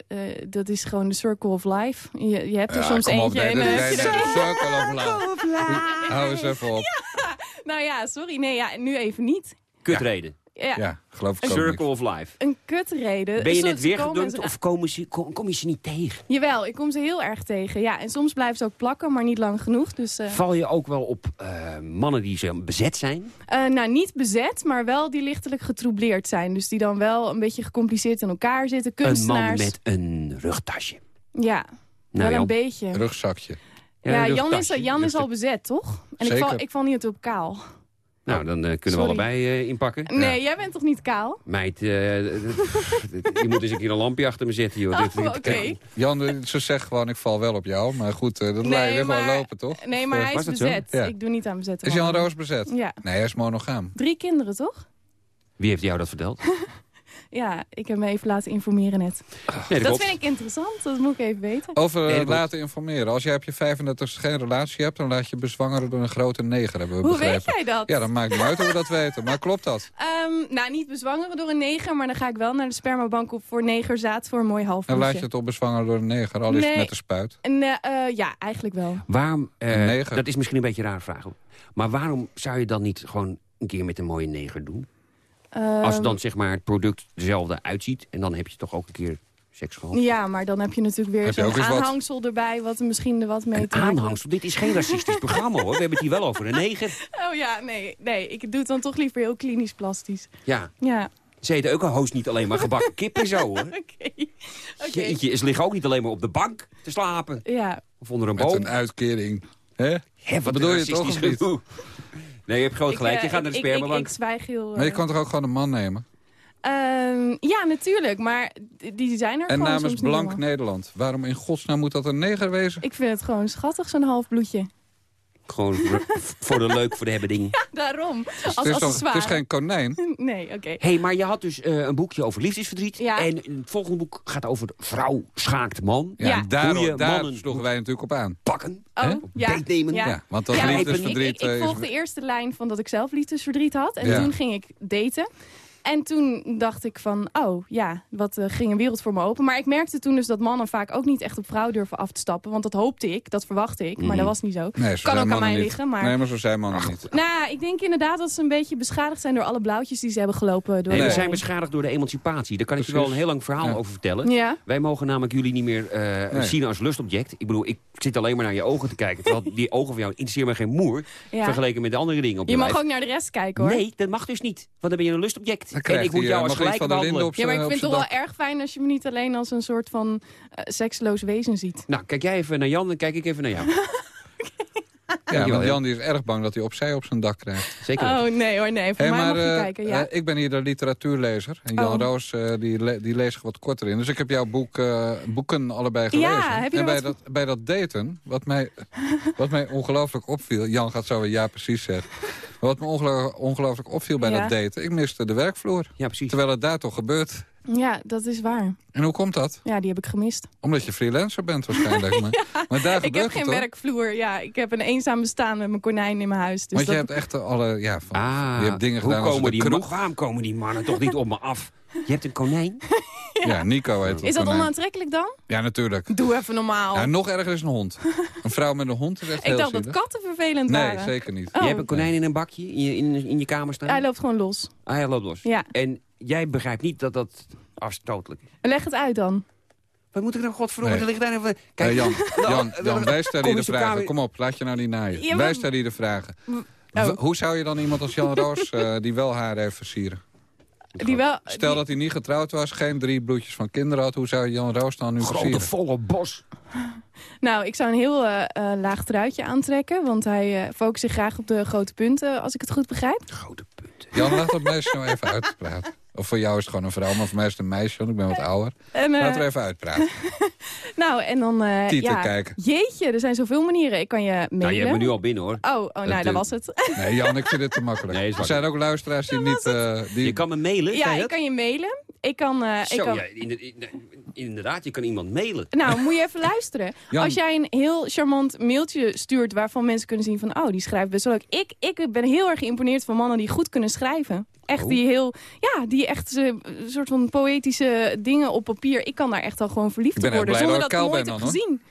eh, dat is gewoon de circle of life. Je, je hebt er Ja, soms kom op, eentje nee, en eentje. circle of life. Hou eens even op. Nou ja, sorry. Nee, ja, nu even niet. Kutreden. Ja, Ja, geloof ik Circle niet. of life. Een kutreden. Ben je Soms net weer gedumpt of komen ze, kom, kom je ze niet tegen? Jawel, ik kom ze heel erg tegen. Ja, en soms blijven ze ook plakken, maar niet lang genoeg. Dus, eh, Val je ook wel op eh, mannen die ze bezet zijn? eh, nou, niet bezet, maar wel die lichtelijk getroubleerd zijn. Dus die dan wel een beetje gecompliceerd in elkaar zitten. Een man Kunstenaars. met een rugtasje. Ja, Nou, wel een beetje. Rugzakje. Ja, Jan is. Jan is al bezet, toch? En ik val, ik val niet op kaal. Nou, dan eh, kunnen we allebei eh, inpakken. Nee, jij bent toch niet kaal? Meid, eh, je moet eens een keer een lampje achter me zetten, joh. Oh, Dit- dit- oké. Jan, ze zegt gewoon, ik val wel op jou. Maar goed, dat laat je weer gewoon lopen, toch? Nee, maar hij is bezet. Ja. Ik doe niet aan bezet. Is Jan Roos bezet? Ja. Nee, hij is monogaam. Drie kinderen, toch? Wie heeft jou dat verteld? Ja, ik heb me even laten informeren net. Nee, dat vind ik interessant, dat moet ik even weten. Over Nee, laten informeren. Als jij op je 35 geen relatie hebt, dan laat je bezwangeren door een grote neger, hebben we Hoe begrepen. weet jij dat? Ja, dat maakt niet uit hoe we dat weten. Maar klopt dat? Ehm, nou, niet bezwangeren door een neger, maar dan ga ik wel naar de spermabank op voor negerzaad voor een mooi En halfbloedje. laat je het op bezwangeren door een neger, al is het met de spuit. En, eh, eh, ja, eigenlijk wel. Waarom, eh, Een neger. dat is misschien een beetje een rare vraag. Maar waarom zou je dan niet gewoon een keer met een mooie neger doen? Als Ehm, dan zeg maar het product dezelfde uitziet. En dan heb je toch ook een keer seks gehad. Ja, maar dan heb je natuurlijk weer zo'n wat? aanhangsel erbij... wat er misschien er wat mee Een te maken heeft. aanhangsel. Dit is geen racistisch programma hoor. We hebben het hier wel over een neger. Oh ja, nee, nee, ik doe het dan toch liever heel klinisch plastisch. Ja, Ja, ze eten ook een host niet alleen maar gebakken kip en zo hoor. oké. Oké. Jeetje, ze liggen ook niet alleen maar op de bank te slapen. Ja, Of onder een Met boom. een uitkering. Hè? Hè, wat bedoel je toch, niet? Nee, je hebt groot gelijk. eh, Je gaat naar de ik- ik, ik, spermabank. ik zwijg heel... Maar je eh, kan toch ook gewoon een man nemen? ehm, ja, natuurlijk, maar die- zijn er En gewoon namens soms niet Blank. Nederland. Waarom in godsnaam moet dat een neger wezen? Ik vind het gewoon schattig, zo'n half bloedje. Gewoon voor, voor de leuk, voor de hebben ding. Daarom, als het, is toch, het is geen konijn. Nee, oké. Hé, hey, maar je had dus eh, een boekje over liefdesverdriet. Ja. En het volgende boek gaat over de vrouw schaakt man. Ja, Ja. en daar, sloegen wij natuurlijk op aan. Pakken. Oh, hè? ja. Beetnemen. Ja. Ja, want dat ik, liefdesverdriet... ik, ik eh, is- volgde de eerste lijn van dat ik zelf liefdesverdriet had. En Ja. toen ging ik daten. En toen dacht ik van, oh ja, wat eh, ging een wereld voor me open. Maar ik merkte toen dus dat mannen vaak ook niet echt op vrouw durven af te stappen. Want dat hoopte ik, dat verwachtte ik. Maar dat was niet zo. Nee, zo kan ook aan mij niet. liggen, maar... Nee, maar zo zijn mannen niet. Nou, ik denk inderdaad dat ze een beetje beschadigd zijn door alle blauwtjes die ze hebben gelopen. Door Nee, we zijn beschadigd door de emancipatie. Daar kan ik je wel een heel lang verhaal Ja. over vertellen. Ja, Wij mogen namelijk jullie niet meer eh, Nee. zien als lustobject. Ik bedoel, ik zit alleen maar naar je ogen te kijken. Terwijl die ogen van jou interesseren me geen moer. ja. Vergeleken met de andere dingen op je, Je mag lijf. ook naar de rest kijken hoor. Nee, dat mag dus niet. Want dan ben je een lustobject. En ik moet jou eh, als gelijk van de linde behandelen. op Ja, maar ik vind het toch wel erg fijn als je me niet alleen als een soort van eh seksloos wezen ziet. Nou, kijk jij even naar Jan en kijk ik even naar jou. Ja, want. Jan die is erg bang dat hij opzij op zijn dak krijgt. Zeker. Oh nee hoor, nee. Voor Hey, mij maar mag je eh, kijken, ja. eh, ik ben hier de literatuurlezer. En Jan Oh. Roos eh, die, le die leest wat korter in. Dus ik heb jouw boek, eh, boeken allebei gelezen. Ja, heb je en er bij wat- dat, bij dat daten, wat mij, wat mij ongelooflijk opviel... Jan gaat zo weer ja precies zeggen. Maar wat me ongelo- ongelooflijk opviel bij Ja. dat daten... ik miste de werkvloer. Ja, precies. Terwijl het daar toch gebeurt. Ja, dat is waar. En hoe komt dat? Ja, die heb ik gemist. Omdat je freelancer bent waarschijnlijk. maar, maar daar ik heb geen werkvloer. Ja, ik heb een eenzaam bestaan met mijn konijn in mijn huis. Dus Want je dat... hebt echt alle... Ja, van, Ah, je hebt dingen hoe gedaan als komen de die, kroeg. waarom komen die mannen toch niet op me af? Je hebt een konijn? Ja, Nico heet Is dat konijn. onaantrekkelijk dan? Ja, natuurlijk. Doe even normaal. Ja, nog erger is een hond. Een vrouw met een hond is echt ik heel dacht dat katten vervelend Nee, waren. zeker niet. Oh. Je hebt een konijn in een bakje in je, in, in je kamer staan? Hij loopt gewoon los. Ah, hij loopt los. Ja. En jij begrijpt niet dat dat afstotelijk is. Leg het uit dan. Wat moet ik nou godverdomme? Nee. Er ligt daar even... Eh, Jan, Jan, nou, Jan, wij stellen je kom de vragen. Kom op, laat je nou niet naaien. Ja, maar- Wij stellen je de vragen. Oh. Hoe zou je dan iemand als Jan Roos, eh, die wel haar heeft versieren? Die wel, Stel die- dat hij niet getrouwd was, geen drie bloedjes van kinderen had. Hoe zou Jan Roos dan nu Grote versieren? volle bos. Nou, ik zou een heel eh, eh, laag truitje aantrekken. Want hij eh, focust zich graag op de grote punten, als ik het goed begrijp. Grote punten. Jan, laat dat meisje nou even uitpraten. Of voor jou is het gewoon een vrouw, maar voor mij is het een meisje, want ik ben wat ouder. En, eh, Laten we even uitpraten. nou, en dan... eh, Tieten ja, kijken. Jeetje, er zijn zoveel manieren. Ik kan je mailen. Nou, je hebt me nu al binnen hoor. Oh, oh nou, Dat, dat eh, was het. Nee, Jan, ik vind dit te makkelijk. Nee, er zijn ook luisteraars die niet... eh, die... Je kan me mailen, ja, ik kan je mailen. Ik kan... eh, ik Zo, kan... ja, in- in- inderdaad, je kan iemand mailen. Nou, moet je even luisteren. Jan. Als jij een heel charmant mailtje stuurt... waarvan mensen kunnen zien van... oh, die schrijft best wel leuk. Ik, ik ben heel erg geïmponeerd van mannen die goed kunnen schrijven. Echt Oh. die heel... Ja, die echt eh, een soort van poëtische dingen op papier. Ik kan daar echt al gewoon verliefd op worden. Zonder dat ik kaal nooit heb gezien.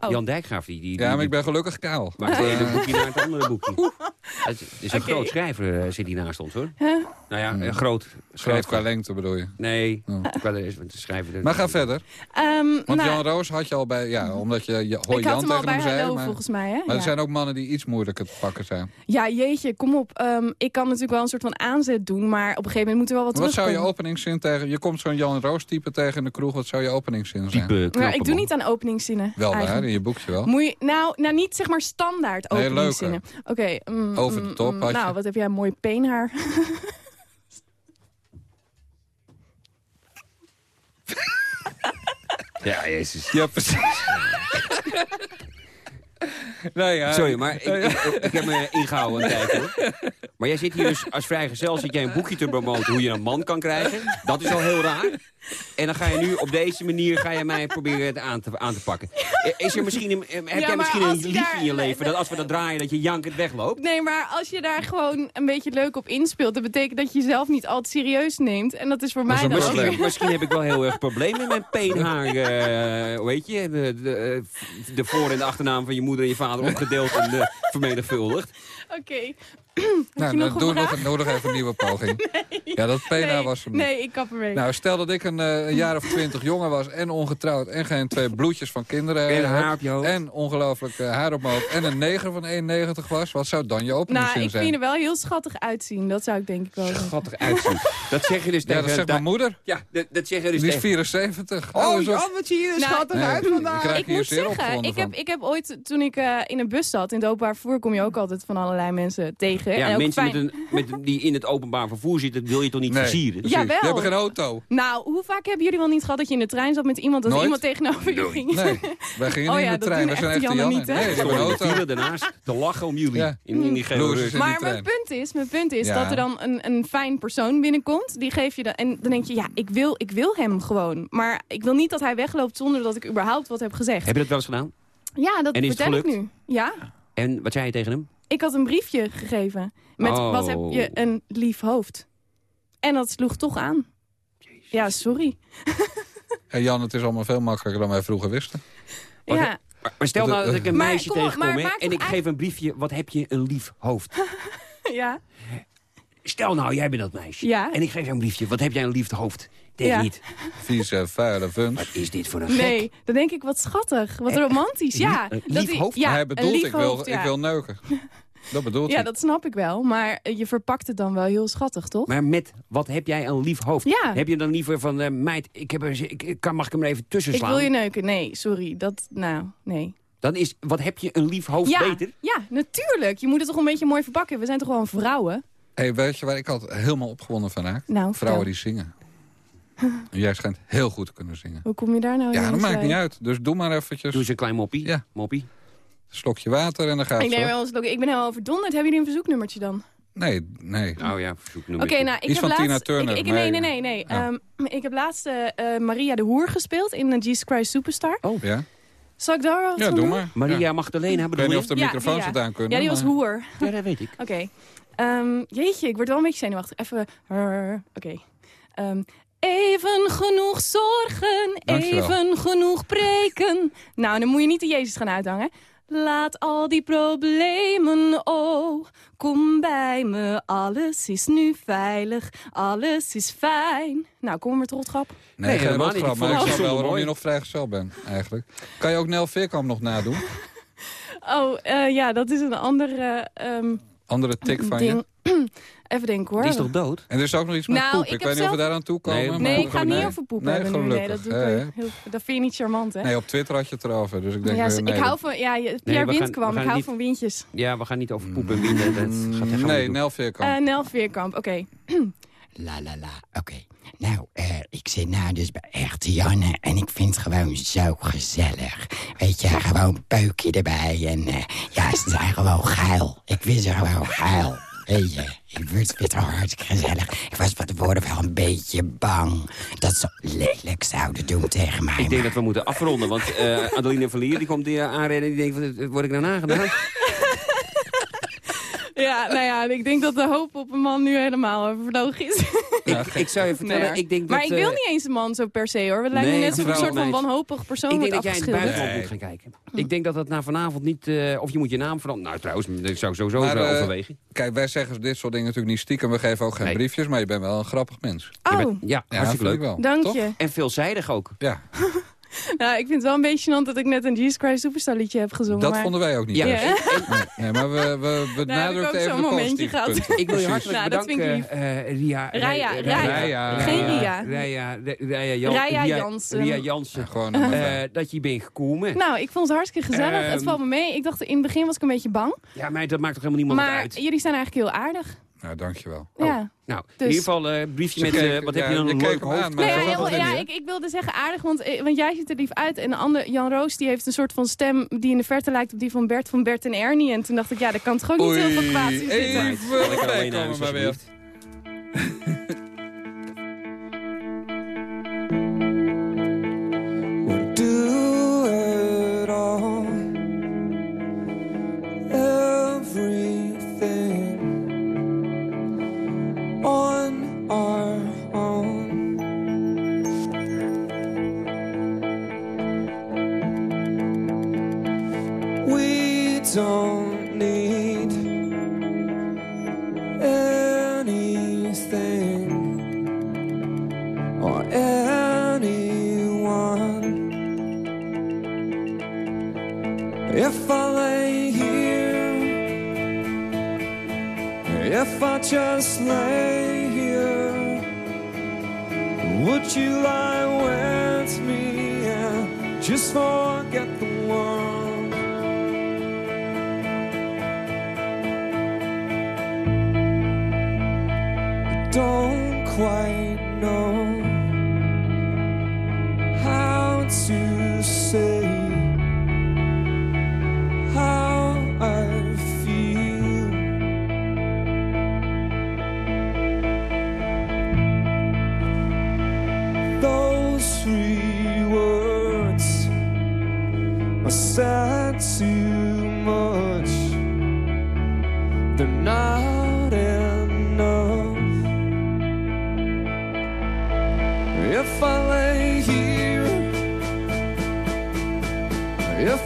Oh. Jan Dijkgraaf, die, die, Ja, maar die- ik ben gelukkig kaal. maakt het ene boekje naar het andere boekje. Het is een groot schrijver, eh, zit hij naast ons hoor. Huh? Nou ja, een groot Groot qua lengte bedoel je. Nee, Oh. qua de, schrijver... Maar ga verder. Ehm, Want nou, Jan Roos had je al bij... Ja, omdat je, je had Jan hem al tegen bij hem zei. Maar volgens mij. Hè? maar ja. er zijn ook mannen die iets moeilijker te pakken zijn. ja, jeetje, kom op. Ehm, ik kan natuurlijk wel een soort van aanzet doen... maar op een gegeven moment moet er wel wat Wat zou je openingszin tegen... Je komt zo'n Jan Roos type tegen in de kroeg. Wat zou je openingszin zijn? Type Maar ik doe niet aan openingszinnen. Wel waar. In je boekje wel. Moet je, nou, nou, niet zeg maar standaard Nee, openingszinnen. Oké. mm, Over de mm, top mm, had je. Nou, wat heb jij een mooi peenhaar. Ja, jezus. Ja, precies. nee, ja, Sorry, maar ik, ik, ik heb me ingehouden een tijd hoor. Maar jij zit hier dus als vrijgezel zit jij een boekje te promoten hoe je een man kan krijgen. Dat is al heel raar. En dan ga je nu op deze manier ga je mij proberen het aan te, aan te pakken. Is er misschien een, heb jij misschien een je lief daar- in je leven dat als we dat draaien dat je jankend wegloopt? Nee, maar als je daar gewoon een beetje leuk op inspeelt... dat betekent dat je jezelf niet altijd serieus neemt. En dat is voor mij een dan weer... Misschien heb ik wel heel erg problemen met mijn peenhaar. eh heet je? De, de, eh, de voor- en de achternaam van je moeder en je vader opgedeeld en eh, vermenigvuldigd. Oké. Nou, dan doe nog, nog even een nieuwe poging. Ja, dat pena Nee, was hem niet. nee, ik kap ermee. Nou, stel dat ik een, eh, een jaar of twintig jonger was en ongetrouwd... en geen twee bloedjes van kinderen En een heb, haar op je hoofd. en ongelooflijk eh, haar op mijn hoofd... en een neger van 1,90 was, wat zou dan je nou, openingszin ik zijn? vind er wel heel schattig uitzien. Dat zou ik denk ik wel zeggen. Schattig uitzien. Dat zeg je dus Ja, tegen... dat zegt da- mijn moeder. Ja, dat, dat zeg je dus Die is tegen... 74. Oh, Jan, wat zie je er Nou, schattig Nee, uit ik vandaag. Ik moet zeggen, ik heb, ik heb ooit, toen ik eh, in een bus zat, in het openbaar vervoer kom je ook altijd van allerlei mensen tegen. Ja, en ook mensen fijn- met een, met, die in het openbaar vervoer zitten, wil je toch niet Nee, versieren? precies. Jawel. Je hebt geen auto. Nou, hoe vaak hebben jullie wel niet gehad dat je in de trein zat met iemand, dat Nooit. iemand tegenover je ging? Nee, wij gingen Oh niet ja, in de dat trein. doen We zijn Jannen. niet, hè? Nee, die hebben een auto. daarnaast te lachen om jullie. Ja. In, in die gele Maar mijn punt is, mijn punt is Ja. dat er dan een, een fijn persoon binnenkomt. Die geef je dan, en dan denk je, ja, ik wil, ik wil hem gewoon. Maar ik wil niet dat hij wegloopt zonder dat ik überhaupt wat heb gezegd. Heb je dat wel eens gedaan? Ja, dat vertel ik nu. Ja, En wat zei je tegen hem? Ik had een briefje gegeven. Met, Oh. wat heb je een lief hoofd. En dat sloeg toch aan. Ja, sorry. En Jan, het is allemaal veel makkelijker dan wij vroeger wisten. Wat Ja, Maar, maar stel nou dat ik een Maar meisje op, tegenkom maar en ik geef een briefje, wat heb je een lief hoofd. ja. Stel nou, jij bent dat meisje. Ja. En ik geef jou een briefje, wat heb jij een lief hoofd. Denk Ja. niet, Vieze, vuile vuns. wat is dit voor een gek? Nee, dan denk ik, wat schattig. Wat romantisch. Ja, Een dat lief hoofd? Ja, hij bedoelt, lief ik wil, hoofd, ik wil neuken. Dat bedoelt Ja, hij. dat snap ik wel. Maar eh, je verpakt het dan wel heel schattig, toch? Maar met, wat heb jij een lief hoofd? Ja. Heb je dan liever van, eh, meid, ik heb er, ik, ik kan, mag ik hem er even tussen ik slaan? wil je neuken. Nee, sorry. Dat, nou, nee. Dan is, wat heb je een lief hoofd Ja, beter? ja, natuurlijk. Je moet het toch een beetje mooi verpakken. We zijn toch gewoon vrouwen? Hey, weet je waar ik altijd helemaal opgewonden van raak? Nou, Vrouwen die zingen. En Jij schijnt heel goed te kunnen zingen. Hoe kom je daar nou Ja, dat maakt bij? niet uit. Dus doe maar eventjes Doe eens een klein moppie. Ja. Moppie. een slokje water en dan gaat Ik, het zo. wel ik ben helemaal overdonderd. Hebben jullie een verzoeknummertje dan? Nee, nee. Nou ja, verzoek Oké, nou, ik Iets heb van Tina laatst... Turner, Ik, ik, nee, nee. nee, nee. Ja. Ehm, ik heb laatst eh, eh, Maria de Hoer gespeeld in uh, Jesus Christ Superstar. Oh. Ja, Zal ik daar wat ja doe maar. Maria Ja. Magdalena Ik weet niet je? of de Ja, microfoons het aan kunnen. Ja, die was maar- hoer. Ja, dat weet ik. Oké. Ehm, jeetje, ik word wel een beetje zenuwachtig. Even... Oké. Ehm, even genoeg zorgen, Dankjewel. even genoeg preken. Nou, dan moet je niet de Jezus gaan uithangen. Laat al die problemen, oh, kom bij me. Alles is nu veilig, alles is fijn. Nou, kom maar grap. Nee, Nee, geen helemaal niet. rotgrap, Ik maar ik snap wel waarom je nog vrijgezel bent, eigenlijk. Kan je ook Nel Veerkamp nog nadoen? Oh, eh, ja, dat is een andere ehm, Andere tik van ding. je? Even denken hoor. Die is toch dood? En er is ook nog iets met Nou, poep. ik weet niet of we zelf- daar aan toe komen. Nee, maar- Nee, ik ga niet nee. over poep nee, hebben. Nee, dat, doe ik heel, dat vind je niet charmant, hè? Nee, op Twitter had je het erover. Dus ik denk, ja, ik hou van... Ja, Pierre Wind gaan- kwam. Ik hou niet- van windjes. Ja, we gaan niet over poep en winnen. Dat gaat, Nee. Nel Veerkamp. Eh Nel Veerkamp, oké. La la la, oké. Nou, eh, ik zit nou dus bij echte Janne en ik vind het gewoon zo gezellig. Weet je, gewoon peukje erbij en eh, ja, ze zijn gewoon geil. Ik vind ze gewoon geil. Weet je, ik vind het hartstikke gezellig. Ik was van tevoren wel een beetje bang dat ze lelijk zouden doen tegen mij. Ik denk dat we moeten afronden, want eh Adeline Verlier die komt hier aanrennen en die denkt, wat word ik nou nagedaan? Ja, nou ja, ik denk dat de hoop op een man nu helemaal verlogen is. ik, ik zou je vertellen, Nee. ik denk maar dat... ik wil eh, niet eens een man zo per se, hoor. Het lijkt me Nee, net een soort van wanhopig persoon Ik denk dat jij in het buitenland moet gaan kijken. Ik denk dat dat na vanavond niet... eh, of je moet je naam veranderen. Nou, trouwens, dat zou ik sowieso Maar, wel eh, overwegen. Kijk, wij zeggen dit soort dingen natuurlijk niet stiekem. We geven ook geen Nee. briefjes, maar je bent wel een grappig mens. Oh, bent- ja, Ja, hartstikke leuk. wel. dank Toch? je. En veelzijdig ook. Ja, Nou, ik vind het wel een beetje gênant dat ik net een Jesus Christ Superstar liedje heb gezongen. dat maar... vonden wij ook niet. Ja. Ja. Nee, nee, maar we, we benadrukten ook even zo'n de momentje gehad. Ik wil je hartelijk Nou, bedanken, eh, Ria. Raya, Raya. Raya. Geen Ria. Raya, Raya, Jan- Raya Ria- Jansen. Ria Jansen. Gewoon een. Eh, dat je bent gekomen. Nou, ik vond het hartstikke gezellig. Ehm, het valt me mee. Ik dacht in het begin was ik een beetje bang. Ja, maar dat maakt toch helemaal niemand Maar uit? jullie zijn eigenlijk heel aardig. Nou, dankjewel. Ja. Nou, Dus- in ieder geval eh briefje met... eh, wat ja, heb je dan een leuk hoofd? aan, maar Nee, zo ja, heel- ja, ik, ik wilde zeggen aardig, want, eh, want jij ziet er lief uit. En de andere, Jan Roos, die heeft een soort van stem die in de verte lijkt op die van Bert van Bert en Ernie. En toen dacht ik, ja, daar kan toch ook niet Oei, heel veel kwaad in zitten. even alleen bijkomen maar weer. If I lay here, if I just lay here, would you lie with me and just forget the world? Don't quite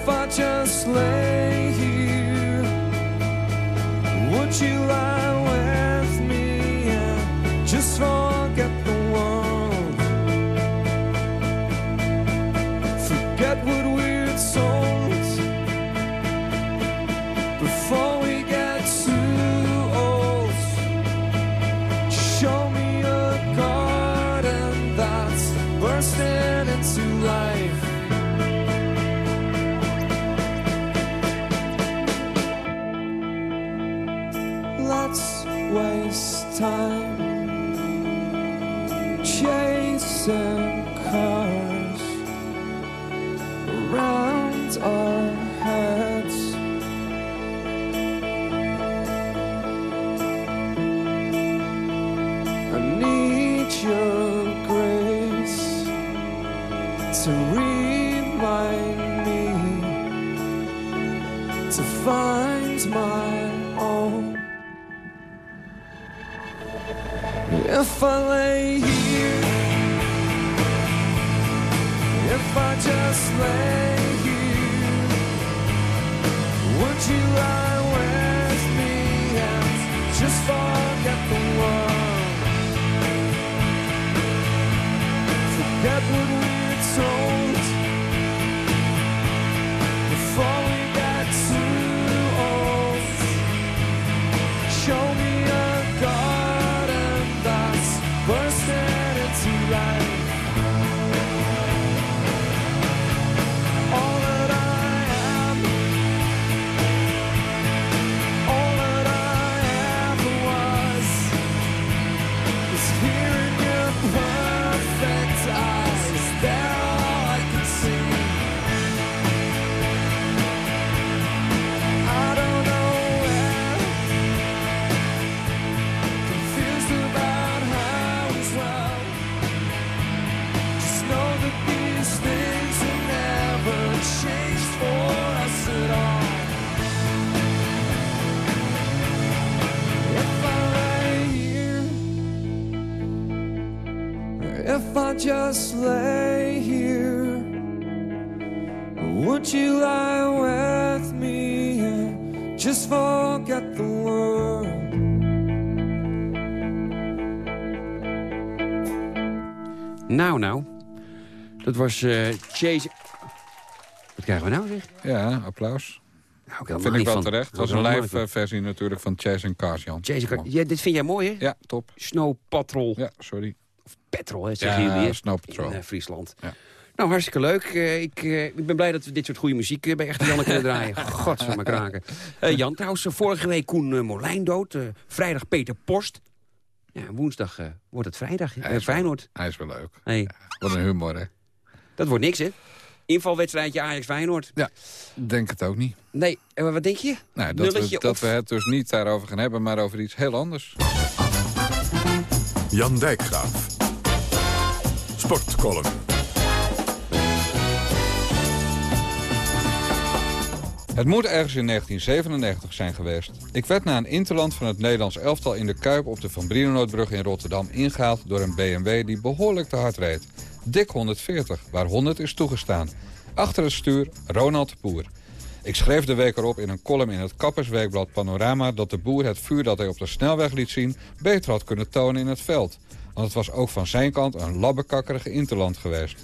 if I just lay here, would you to remind me to find my own. If I lay here, if I just lay here, would you lie with me and just forget the world? Forget what we soul. I just lay here, would you lie with me and just forget the world? Nou, nou. Dat was eh, Chase... Wat krijgen we nou, zeg? Ja, applaus. Nou, ik Dat vind ik wel van- terecht. Het hou was een live eh, versie natuurlijk van Chase en Cars, Jan. van. Chase, ja, dit vind jij mooi, hè? Ja, top. Snow Patrol. Ja, sorry. Petrol, hè, zeggen Ja, jullie? Snow Patrol. In eh, Friesland. Ja. Nou, hartstikke leuk. Eh, ik, eh, ik ben blij dat we dit soort goede muziek bij Echte Janne kunnen draaien. God, van mijn kraken. Eh, Jan, trouwens, vorige week Koen Molijn dood. eh, vrijdag Peter Post. Ja, woensdag eh, wordt het vrijdag. Hij is wel-. Hij is wel leuk. Hey, Wat een humor, hè? dat wordt niks, hè? Invalwedstrijdje Ajax-Feyenoord. Ja, denk het ook niet. Nee, en wat denk je? Nou, dat we, dat of- we het dus niet daarover gaan hebben, maar over iets heel anders. Jan Dijkgraaf. Sportcolumn. Het moet ergens in 1997 zijn geweest. Ik werd na een interland van het Nederlands elftal in de Kuip op de Van Brienenoordbrug in Rotterdam ingehaald door een BMW die behoorlijk te hard reed. Dik 140, waar 100 is toegestaan. Achter het stuur Ronald de Boer. Ik schreef de week erop in een column in het Kappersweekblad Panorama... dat de boer het vuur dat hij op de snelweg liet zien... beter had kunnen tonen in het veld. Want het was ook van zijn kant een labbekakkerige interland geweest.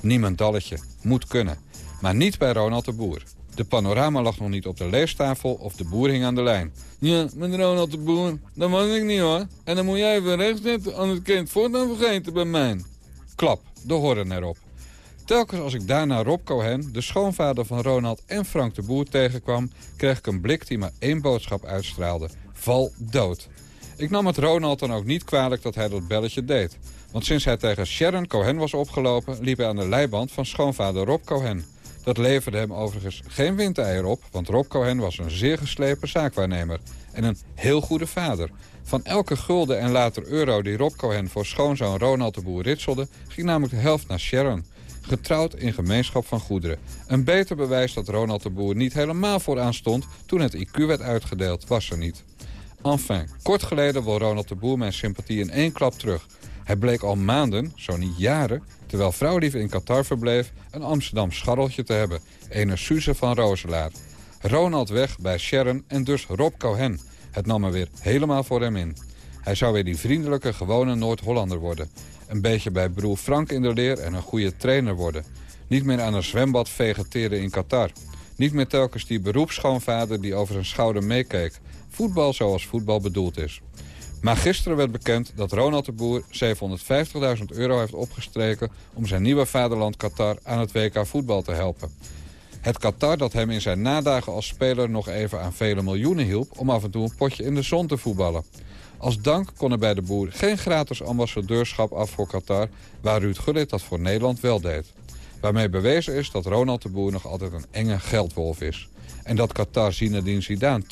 Niemendalletje. Moet kunnen. Maar niet bij Ronald de Boer. De panorama lag nog niet op de leestafel of de boer hing aan de lijn. Ja, met Ronald de Boer, dat mag ik niet hoor. En dan moet jij even rechts zetten, anders het voortaan vergeten bij mij. Klap, de horen erop. Telkens als ik daarna Rob Cohen, de schoonvader van Ronald en Frank de Boer tegenkwam... kreeg ik een blik die maar één boodschap uitstraalde. Val dood. Ik nam het Ronald dan ook niet kwalijk dat hij dat belletje deed. Want sinds hij tegen Sharon Cohen was opgelopen... liep hij aan de leiband van schoonvader Rob Cohen. Dat leverde hem overigens geen windeier op... want Rob Cohen was een zeer geslepen zaakwaarnemer. En een heel goede vader. Van elke gulden en later euro die Rob Cohen voor schoonzoon Ronald de Boer ritselde... ging namelijk de helft naar Sharon. Getrouwd in gemeenschap van goederen. Een beter bewijs dat Ronald de Boer niet helemaal vooraan stond... toen het IQ werd uitgedeeld, was er niet. Enfin, kort geleden wil Ronald de Boer mijn sympathie in één klap terug. Hij bleek al maanden, zo niet jaren, terwijl vrouwlief in Qatar verbleef... een Amsterdam scharreltje te hebben, ene Suze van Roselaar. Ronald weg bij Sharon en dus Rob Cohen. Het nam er weer helemaal voor hem in. Hij zou weer die vriendelijke, gewone Noord-Hollander worden. Een beetje bij broer Frank in de leer en een goede trainer worden. Niet meer aan een zwembad vegeteren in Qatar. Niet meer telkens die beroepsschoonvader die over zijn schouder meekeek. Voetbal zoals voetbal bedoeld is. Maar gisteren werd bekend dat Ronald de Boer 750.000 euro heeft opgestreken... om zijn nieuwe vaderland Qatar aan het WK voetbal te helpen. Het Qatar dat hem in zijn nadagen als speler nog even aan vele miljoenen hielp... om af en toe een potje in de zon te voetballen. Als dank kon er bij de boer geen gratis ambassadeurschap af voor Qatar... waar Ruud Gullit dat voor Nederland wel deed. Waarmee bewezen is dat Ronald de Boer nog altijd een enge geldwolf is. En dat Qatar Zinedine Zidane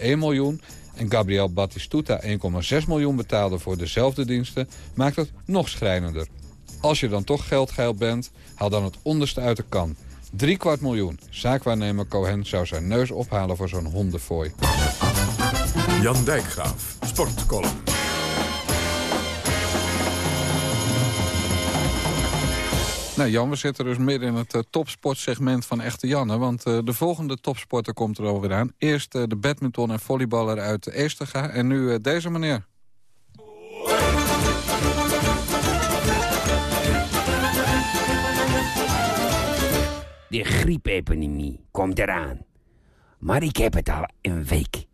2,1 miljoen en Gabriel Batistuta 1,6 miljoen betaalde voor dezelfde diensten... maakt het nog schrijnender. Als je dan toch geldgeil bent, haal dan het onderste uit de kan. Drie kwart miljoen. Zaakwaarnemer Cohen zou zijn neus ophalen voor zo'n hondenfooi. Jan Dijkgraaf, Sportcolumn. Nou Jan, we zitten dus midden in het eh, topsportsegment van Echte Janne. Want eh, de volgende topsporter komt er alweer aan. Eerst eh, de badminton- en volleyballer uit Eestega. En nu deze meneer. De griepepidemie komt eraan. Maar ik heb het al een week.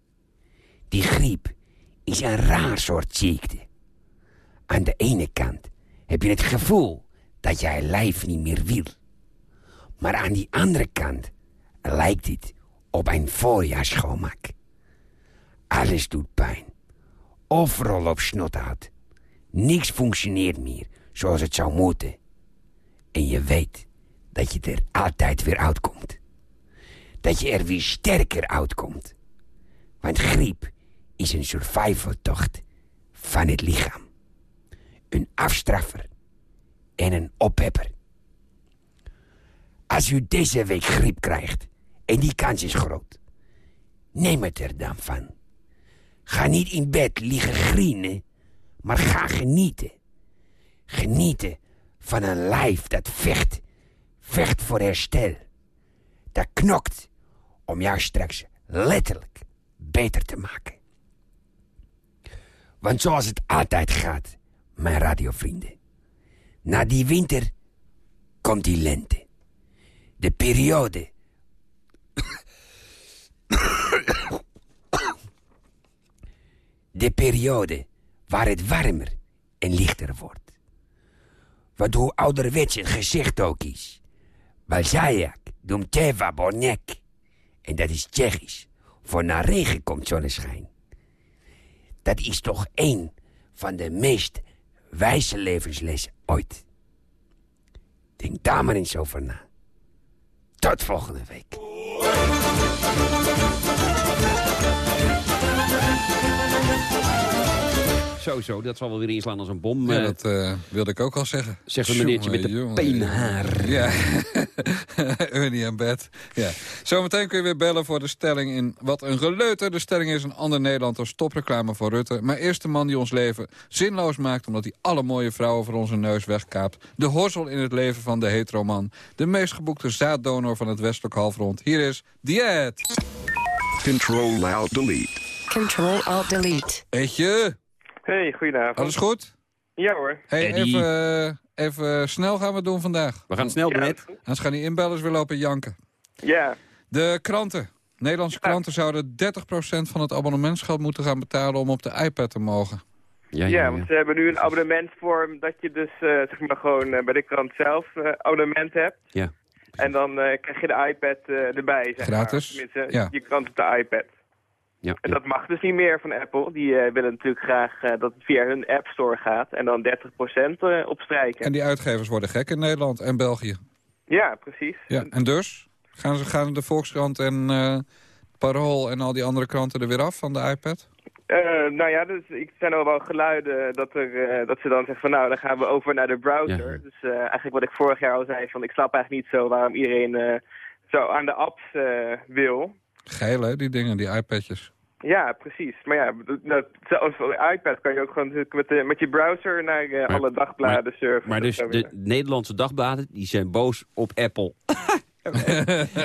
Die griep is een raar soort ziekte. Aan de ene kant heb je het gevoel dat jij lijf niet meer wil. Maar aan die andere kant lijkt het op een voorjaarsschoonmaak. Alles doet pijn. Overal op snot uit. Niks functioneert meer zoals het zou moeten. En je weet dat je er altijd weer uitkomt. Dat je er weer sterker uitkomt. Want griep is een survivaltocht van het lichaam. Een afstraffer en een ophepper. Als u deze week griep krijgt, en die kans is groot, neem het er dan van. Ga niet in bed liggen grienen, maar ga genieten. Genieten van een lijf dat vecht, vecht voor herstel. Dat knokt om jou straks letterlijk beter te maken. Want zoals het altijd gaat, mijn radiovrienden. Na die winter komt die lente. De periode. De periode waar het warmer en lichter wordt. Wat hoe ouderwets het gezicht ook is. Balzac, Dumteva, Bornek. En dat is Tsjechisch. Voor na regen komt zonneschijn. Dat is toch één van de meest wijze levenslessen ooit. Denk daar maar eens over na. Tot volgende week. Zo, zo, dat zal wel weer inslaan als een bom. Ja, eh. dat eh, wilde ik ook al zeggen. Zegt een meneertje met de Jongen, peenhaar. Ja, Ernie en bed. Ja. Zometeen kun je weer bellen voor de stelling in Wat een geleuter. De stelling is een ander Nederland als stopreclame voor Rutte. Maar eerst de man die ons leven zinloos maakt... omdat hij alle mooie vrouwen voor onze neus wegkaapt. De horzel in het leven van de heteroman. De meest geboekte zaaddonor van het westelijk halfrond. Hier is Diet. Control Alt Delete. Control Alt Delete. Eetje, Hey, goedenavond. alles goed? Ja hoor. Hey, Eddie. even, eh, even snel gaan we doen vandaag. We gaan snel doen, Ja. Anders gaan die inbellers weer lopen janken. Ja, De kranten. Nederlandse kranten zouden 30% van het abonnementsgeld moeten gaan betalen om op de iPad te mogen. Ja, ja, want ze hebben nu een abonnementvorm dat je dus eh, zeg maar gewoon eh, bij de krant zelf eh, abonnement hebt. Ja. En dan eh, krijg je de iPad eh, erbij, zeg Gratis? maar. Tenminste, Ja. je krant op de iPad. Ja, En dat mag dus niet meer van Apple. Die eh, willen natuurlijk graag eh, dat het via hun App Store gaat en dan 30% eh, opstrijken. En die uitgevers worden gek in Nederland en België. Ja, precies. Ja, en dus gaan, ze, gaan de Volkskrant en eh Parool en al die andere kranten er weer af van de iPad? Eh, nou ja, dus ik zijn al wel geluiden dat, er, eh, dat ze dan zeggen van nou, dan gaan we over naar de browser. Ja. Dus eh, eigenlijk wat ik vorig jaar al zei, van ik snap eigenlijk niet zo waarom iedereen eh, zo aan de apps wil. Geil hè, die dingen, die iPadjes. Ja, precies. Maar ja, dat, zelfs op de iPad kan je ook gewoon met, de, met je browser naar eh, alle dagbladen surfen. Maar dus de Nederlandse dagbladen, die zijn boos op Apple.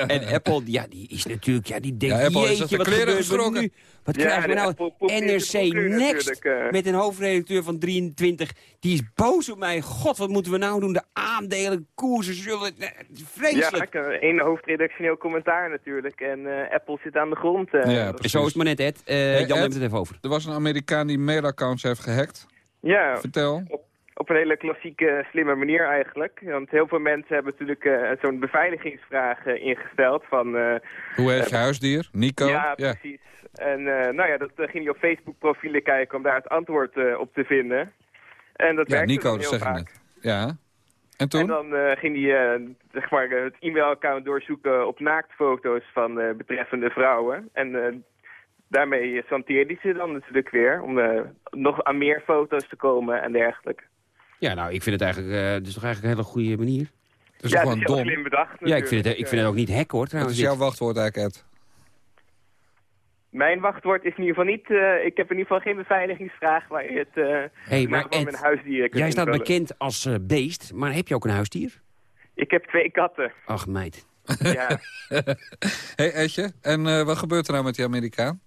en Apple, ja, die is natuurlijk, ja, die denkt, Ja, Apple is jeetje, uit de wat kleren gebeurt nu? Wat Ja, krijgen we nou? Apple NRC Next, eh. met een hoofdredacteur van 23, die is boos op mij. God, wat moeten we nou doen? De aandelen, koersen zullen... nee, Vreselijk. Ja, ik, eh, één hoofdredactioneel commentaar natuurlijk. En eh, Apple zit aan de grond. eh. Ja, En zo is het maar net, Ed. Eh, Hey, Jan Ed? neemt het even over. Er was een Amerikaan die mailaccounts heeft gehackt. ja, Vertel. op, op een hele klassieke, slimme manier eigenlijk. Want heel veel mensen hebben natuurlijk eh, zo'n beveiligingsvraag eh, ingesteld van... eh, Hoe heet je huisdier? Nico? ja, precies. En nou ja, dat ging hij op Facebook-profielen kijken om daar het antwoord op te vinden. En dat Ja, werkte Nico, dan heel zeg vaak. net. Ja. En En toen? dan eh, ging hij zeg maar, het e-mailaccount doorzoeken op naaktfoto's van betreffende vrouwen. En daarmee santeerde hij ze dan natuurlijk weer om nog aan meer foto's te komen en dergelijke. Ja, nou, ik vind het eigenlijk, eh, het is toch eigenlijk een hele goede manier. is ja, gewoon het is heel dom. slim bedacht Ja, ik vind, het, ik vind het ook niet hek, hoor, Wat trouwens. is jouw wachtwoord eigenlijk, Ed? Mijn wachtwoord is in ieder geval niet... eh, ik heb in ieder geval geen beveiligingsvraag waar je het... eh Hey, maar Ed, kunt Jij staat bekend als beest, maar heb je ook een huisdier? Ik heb twee katten. Ach, meid. Ja. hey, Edje, en eh, wat gebeurt er nou met die Amerikaan?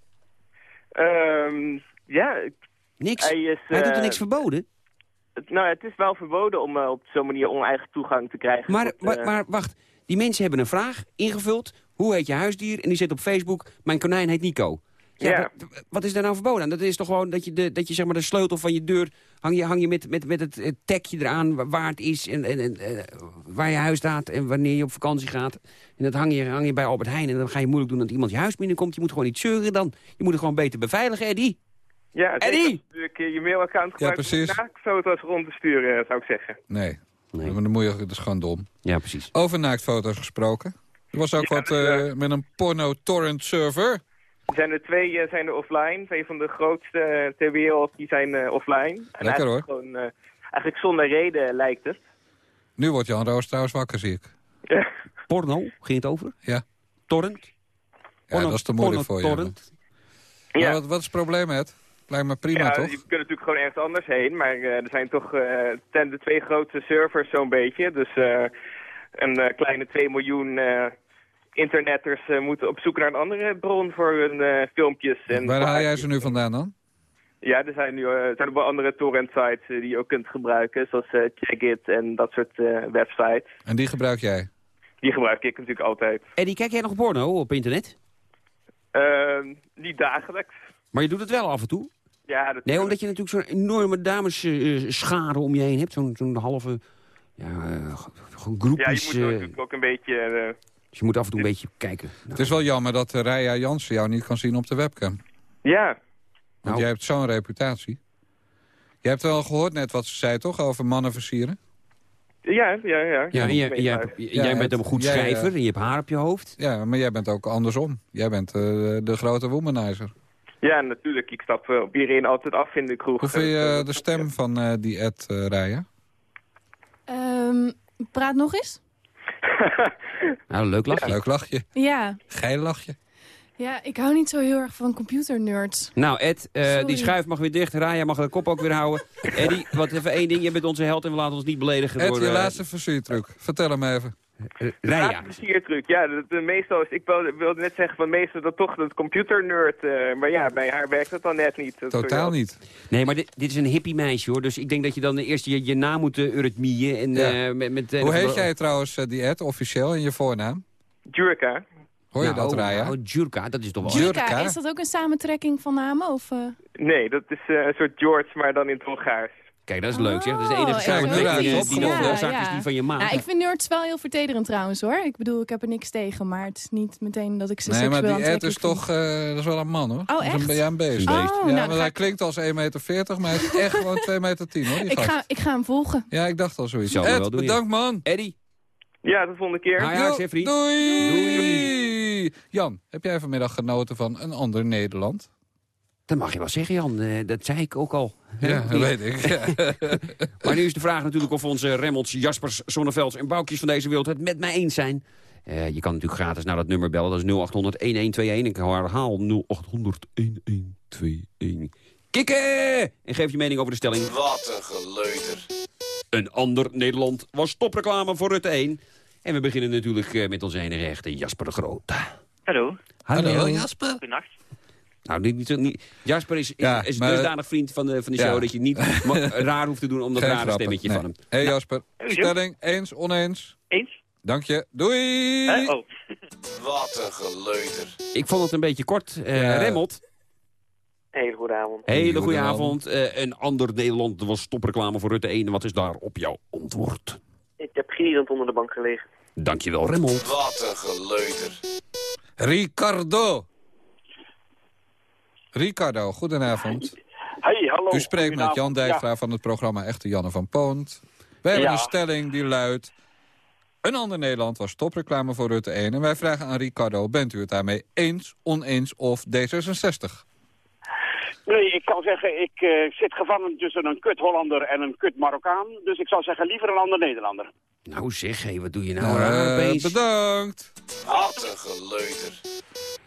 Ehm, ja. Niks? Hij, is, Hij doet er niks verboden? Nou, het is wel verboden om eh, op zo'n manier oneigen toegang te krijgen. Maar, tot, maar, eh, maar wacht, die mensen hebben een vraag ingevuld. Hoe heet je huisdier? En die zit op Facebook, mijn konijn heet Nico. Ja, Ja. wat, wat is daar nou verboden aan? Dat is toch gewoon dat je, de, dat je zeg maar, de sleutel van je deur... hang je, hang je met, met, met het, het tagje eraan wa- waar het is... En, en, en eh, waar je huis staat en wanneer je op vakantie gaat. En dat hang je, hang je bij Albert Heijn. En dan ga je moeilijk doen dat iemand je huis binnenkomt. Je moet gewoon niet zeuren dan. Je moet het gewoon beter beveiligen, Eddie. Ja, het Eddie! eh, je mailaccount gebruiken om precies. naaktfoto's rond te sturen, eh, zou ik zeggen. Nee. Maar dan moet je, dat is gewoon dom. Ja, precies. Over naaktfoto's gesproken. Er was ook Ja, wat eh, met een porno-torrent-server. Er zijn er twee eh, zijn er offline. Twee van de grootste ter wereld die zijn eh, offline. En Lekker, Gewoon, eh, eigenlijk zonder reden lijkt het. Nu wordt Jan Roos trouwens wakker, zie ik. Porno, ging het over? Ja. Torrent? Ja, dat is te moeilijk voor je. Ja. wat, wat is het probleem, Ed? Lijkt me prima, ja, toch? je kunt natuurlijk gewoon ergens anders heen. Maar eh, er zijn toch eh, ten de twee grootste servers zo'n beetje. Dus eh, een eh, kleine 2 miljoen eh, internetters moeten op zoek naar een andere bron voor hun eh, filmpjes. En Waar haal jij ze nu vandaan dan? Ja, er zijn nu eh, er zijn wel andere torrent sites eh, die je ook kunt gebruiken. Zoals eh, Checkit en dat soort eh, websites. En die gebruik jij? Die gebruik ik natuurlijk altijd. Eddie, kijk jij nog porno op internet? Ehm, niet dagelijks. Maar je doet het wel af en toe? Ja, dat Nee, omdat je natuurlijk zo'n enorme damesschade om je heen hebt. Zo'n zo'n halve ja, eh, g- gewoon ja, je groepjes. moet eh, natuurlijk ook een beetje... eh, dus je moet af en toe een beetje kijken. Nou, Het is wel jammer dat Raya Jansen jou niet kan zien op de webcam. ja, Want Nou. jij hebt zo'n reputatie. Je hebt wel gehoord net wat ze zei, toch? Over mannen versieren? ja, ja, ja. ja, en jij, en jij, en jij Ja, bent een goed jij, schrijver en je hebt haar op je hoofd. Ja, maar jij bent ook andersom. Jij bent eh, de grote womanizer. Ja, natuurlijk. Ik stap eh, op iedereen altijd af in de kroeg. Hoe vind je Eh, eh, de stem van eh, die Ed uh, Raya? Ehm, praat nog eens. Nou, leuk lachje. Leuk lachje. Ja. Geil lachje. ja, ik hou niet zo heel erg van computernerds. Nou, Ed, eh, die schuif mag weer dicht. Raya mag de kop ook weer houden. Eddie, wat even één ding. Je bent onze held en we laten ons niet beledigen Ed, door... je laatste versiertruc. Vertel hem even. Raya. Pleziertruc. Ja, de, de meestal is, ik wilde, wilde net zeggen van meestal dat toch dat computernerd. eh maar ja, bij haar werkt dat dan net niet. Dat Totaal niet. Nee, maar dit, dit is een hippie meisje, hoor. Dus ik denk dat je dan eerst je, je naam moet uh, eurythmieën. En, Ja. eh, met, met, eh, Hoe heet jij trouwens, eh, die Ed, officieel in je voornaam? Jurka. Hoor je Nou, dat, Raya? Nou, Jurka, dat is toch wel... Jurka, is dat ook een samentrekking van namen? Of, eh? Nee, dat is eh, een soort George, maar dan in het Hongaars. Kijk, dat is leuk, zeg. Dat is de enige Oh, zaak echt die, die, Ja, die zaak van je maat. Nou, ik vind nerds wel heel vertederend trouwens hoor. Ik bedoel, ik heb er niks tegen, maar het is niet meteen dat ik ze Nee, maar die Ed is toch eh, dat is wel een man, hoor. Oh, Dat is een, echt? ja, een beest. Oh, ja, nou, maar hij ik- klinkt als 1,40 meter, maar hij is echt gewoon 2,10 meter, hoor. Ik ga, ik ga hem volgen. Ja, ik dacht al zoiets. Ed, bedankt, man. Eddie, Ja, de volgende keer. Ah, ja, vriend. Doei. Jan, heb jij vanmiddag genoten van een ander Nederland? Dat mag je wel zeggen, Jan. Eh, dat zei ik ook al. Ja, dat weet ik. Ja. Maar nu is de vraag natuurlijk of onze Remmelds, Jaspers, Zonnevelds en Boukjes van deze wereld het met mij eens zijn. Eh, je kan natuurlijk gratis naar dat nummer bellen. Dat is 0800-1121. Ik herhaal 0800-1121. Kikken! En geef je mening over de stelling. Wat een geleuter. Een ander Nederland was topreclame voor Rutte 1. En we beginnen natuurlijk eh, met onze enige echte Jasper de Groot. Hallo. Hallo, Jasper. Goedenacht. Nou, niet, niet, niet- Jasper is, is, Ja, is maar- dusdanig vriend van de, van de Ja. show... dat je niet raar hoeft te doen om dat Geen rare grappen. stemmetje Nee. van hem. hey, Jasper. Hoezo? Stelling, eens, oneens? Eens? Dank je. Doei! Oh. Wat een geleuter. Ik vond het een beetje kort. Eh Ja. Remmelt, Hele goede avond. hele goede avond. Eh, een ander Nederland was topreclame voor Rutte 1. Wat is daar op jouw antwoord? Ik heb gierend onder de bank gelegen. Dankjewel, Remmelt. Wat een geleuter. Ricardo. Ricardo, goedenavond. Hey, hallo. U spreekt met Jan. Dijkstra van het programma Echte Janne van Poont. Wij hebben Ja. een stelling die luidt... Een ander Nederland was topreclame voor Rutte 1. En wij vragen aan Ricardo, bent u het daarmee eens, oneens of D66? Nee, ik kan zeggen, ik eh, zit gevangen tussen een kut Hollander en een kut Marokkaan. Dus ik zou zeggen, liever een ander Nederlander. Nou zeg, hé, wat doe je nou raar opeens? bedankt. Wat een geleuter.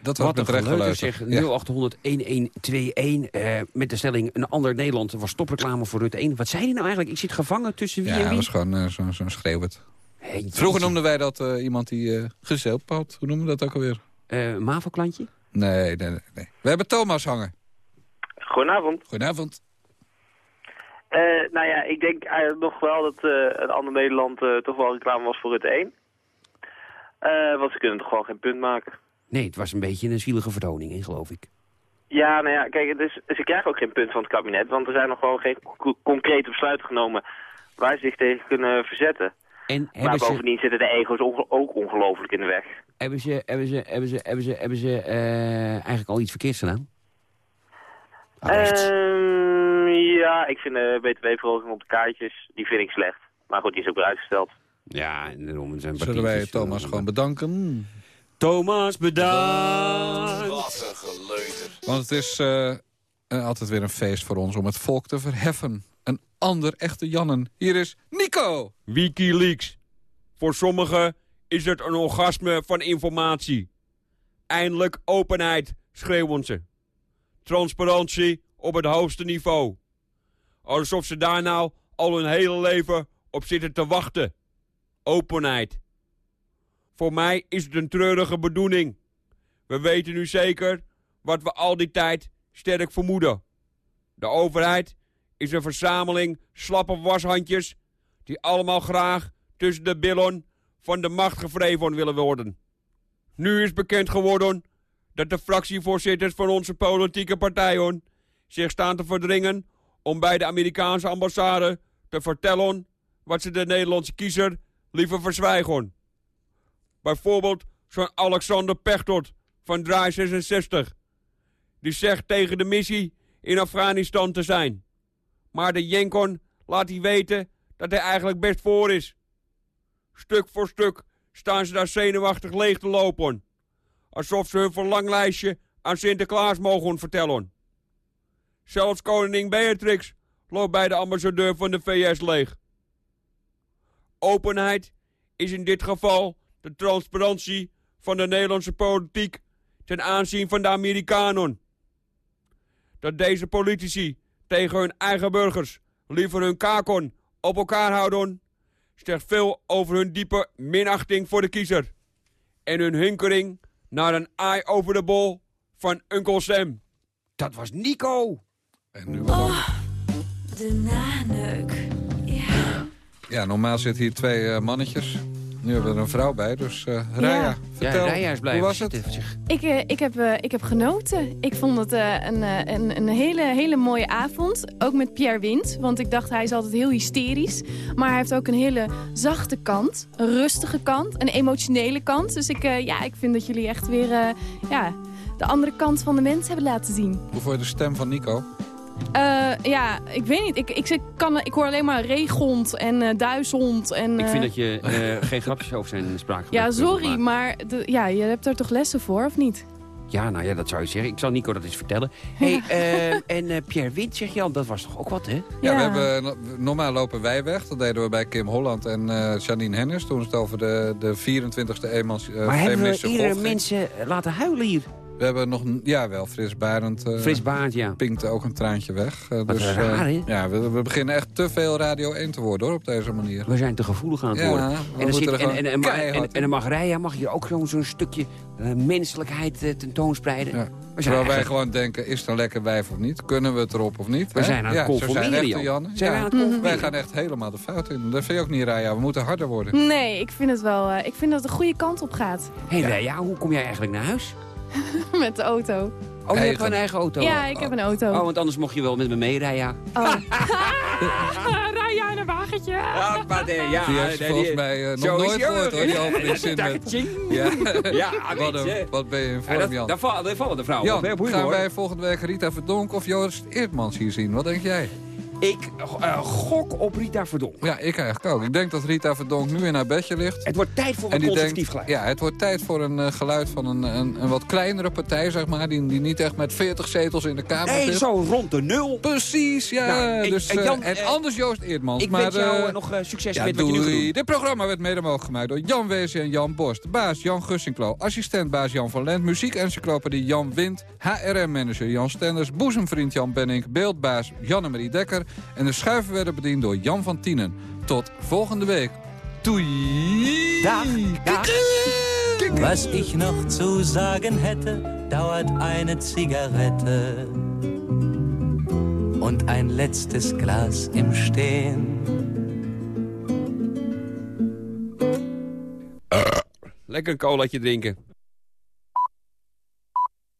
Dat was Wat een geleuter zeg. Ja. 0800 1121 eh, met de stelling een ander Nederland was stopreclame voor Rutte 1. Wat zei hij nou eigenlijk? Ik zit gevangen tussen wie Ja, en dat wie? was gewoon eh, zo'n. Hey, Vroeger noemden wij dat eh, iemand die eh gezelp had. Hoe noemen we dat ook alweer? Eh MAVO-klantje? Nee, nee, nee, nee. We hebben Thomas hangen. Goedenavond. Goedenavond. Eh, nou ja, ik denk eigenlijk nog wel dat eh een ander Nederland eh, toch wel reclame was voor Rutte 1. Eh, want ze kunnen toch gewoon geen punt maken. Nee, het was een beetje een zielige vertoning, hè, geloof ik. Ja, nou ja, kijk, het is, ze krijgen ook geen punt van het kabinet, want er zijn nog gewoon geen co- concrete besluiten genomen waar ze zich tegen kunnen verzetten. En Maar ze, bovendien zitten de ego's onge- ook ongelooflijk in de weg. hebben ze, hebben ze, hebben ze, hebben ze, hebben ze eh, eigenlijk al iets verkeerds gedaan? Ehm, ja, ik vind de btw-verhoging op de kaartjes, die vind ik slecht. Maar goed, die is ook weer uitgesteld. Ja, en daarom zijn Zullen wij Thomas gewoon bedanken? Thomas, bedankt! Wat een geleuter. Want het is eh, eh, altijd weer een feest voor ons om het volk te verheffen. Een ander echte Jannen. Hier is Nico. Wikileaks. Voor sommigen is het een orgasme van informatie. Eindelijk openheid, schreeuwen ze. Transparantie op het hoogste niveau. Alsof ze daar nou al hun hele leven op zitten te wachten. Openheid. Voor mij is het een treurige bedoeling. We weten nu zeker wat we al die tijd sterk vermoeden. De overheid is een verzameling slappe washandjes die allemaal graag tussen de billen van de macht gevreven willen worden. Nu is bekend geworden dat de fractievoorzitters van onze politieke partijen zich staan te verdringen om bij de Amerikaanse ambassade te vertellen wat ze de Nederlandse kiezer liever verzwijgen. Bijvoorbeeld zo'n Alexander Pechtold van Draai 66. Die zegt tegen de missie in Afghanistan te zijn. Maar de Jenkon laat hij weten dat hij eigenlijk best voor is. Stuk voor stuk staan ze daar zenuwachtig leeg te lopen. Alsof ze hun verlanglijstje aan Sinterklaas mogen vertellen. Zelfs koningin Beatrix loopt bij de ambassadeur van de VS leeg. Openheid is in dit geval de transparantie van de Nederlandse politiek ten aanzien van de Amerikanen. Dat deze politici tegen hun eigen burgers liever hun kakon op elkaar houden, zegt veel over hun diepe minachting voor de kiezer. En hun hunkering naar een eye over de bol van Uncle Sam. Dat was Nico! En nu Oh, de naneuk. Ja, normaal zitten hier twee eh, mannetjes. Nu hebben we er een vrouw bij, dus eh Raya, Ja. vertel. Ja, Raya is blijven Hoe was het? Ik, eh, ik, heb, eh, ik heb genoten. Ik vond het eh, een, eh, een, een hele, hele mooie avond. Ook met Pierre Wind. Want ik dacht, hij is altijd heel hysterisch. Maar hij heeft ook een hele zachte kant. Een rustige kant. Een emotionele kant. Dus ik, eh, ja, ik vind dat jullie echt weer eh, ja, de andere kant van de mens hebben laten zien. Hoe vond je de stem van Nico? Eh, ja, ik weet niet. Ik, ik, ik, kan, ik hoor alleen maar regond en eh duizend. En, ik eh, vind dat je eh, geen grapjes over zijn spraak Ja, sorry, maken. maar de, ja, je hebt er toch lessen voor, of niet? Ja, nou ja, dat zou je zeggen. Ik zal Nico dat eens vertellen. Hey, eh, en eh, Pierre Wind, zeg je al, dat was toch ook wat, hè? Ja, we hebben, no- normaal lopen wij weg. Dat deden we bij Kim Holland en eh Janine Hennis. Toen het over de, de 24e eenmans uh, maar hebben we ging. mensen eh, laten huilen hier? We hebben nog, een- ja wel, Fris Barend. eh, Fris Barend, ja. Pinkte ook een traantje weg. Eh, Wat dus, eh, raar, hè? Ja, we, we beginnen echt te veel Radio 1 te worden hoor, op deze manier. We zijn te gevoelig aan het Ja, worden. we En dan, zit, er en, en, en, en, en, mag Rija mag hier ook zo'n zo'n stukje eh, menselijkheid eh, tentoonspreiden. Zijn Terwijl wij gewoon denken, is het een lekker wijf of niet? Kunnen we het erop of niet? We hè? zijn aan het ja, zo conformeren, zijn echte Jan. Janne. Zijn we Ja, aan het conformeren? Wij gaan echt helemaal de fout in. Dat vind je ook niet, Raya. We moeten harder worden. Nee, ik vind het wel. eh, ik vind dat het de goede kant op gaat. Hé, hey, Rija, hoe kom jij eigenlijk naar huis? Met de auto. Oh, je hebt gewoon een eigen auto? Ja, ik heb een auto. Oh, want anders mocht je wel met me mee, Rija. Oh. Rij jij in een wagentje? Ja, maar nee, ja. Die heeft volgens mij eh, nog nooit gehoord hoor, die openingszin met... Ja, Ja, wat, weet je. een, wat ben je in Ja, vorm, dat, Jan. daar, vallen, de vrouwen Jan, op, hè, gaan wij volgende week Rita Verdonk of Joost Eertmans hier zien? Wat denk jij? Ik eh, gok op Rita Verdonk. Ja, ik eigenlijk ook. Ik denk dat Rita Verdonk nu in haar bedje ligt. Het wordt tijd voor een denkt, geluid. Ja, het wordt tijd voor een eh, geluid van een, een, een wat kleinere partij, zeg maar. Die, die niet echt met 40 zetels in de Kamer Nee, zit. zo rond de nul. Precies, ja. Nou, en- dus, en eh, Jan, en anders Joost Eerdmans. Ik maar, wens jou nog succes ja, met wat je nu doei. doen. Dit programma werd mede mogelijk gemaakt door Jan Wezen en Jan Borst. Baas Jan Gussinklo, assistentbaas Jan van Lent, muziekencyclopedie Jan Wind, HRM-manager Jan Stenders, boezemvriend Jan Benning, beeldbaas Janne-Marie Dekker en de schuiven werden bediend door Jan van Tienen. Tot volgende week. Doei! Dag, dag. Was ich noch zu sagen hätte, dauert eine Zigarette und ein letztes Glas im Stehen. Lekker een colaatje drinken.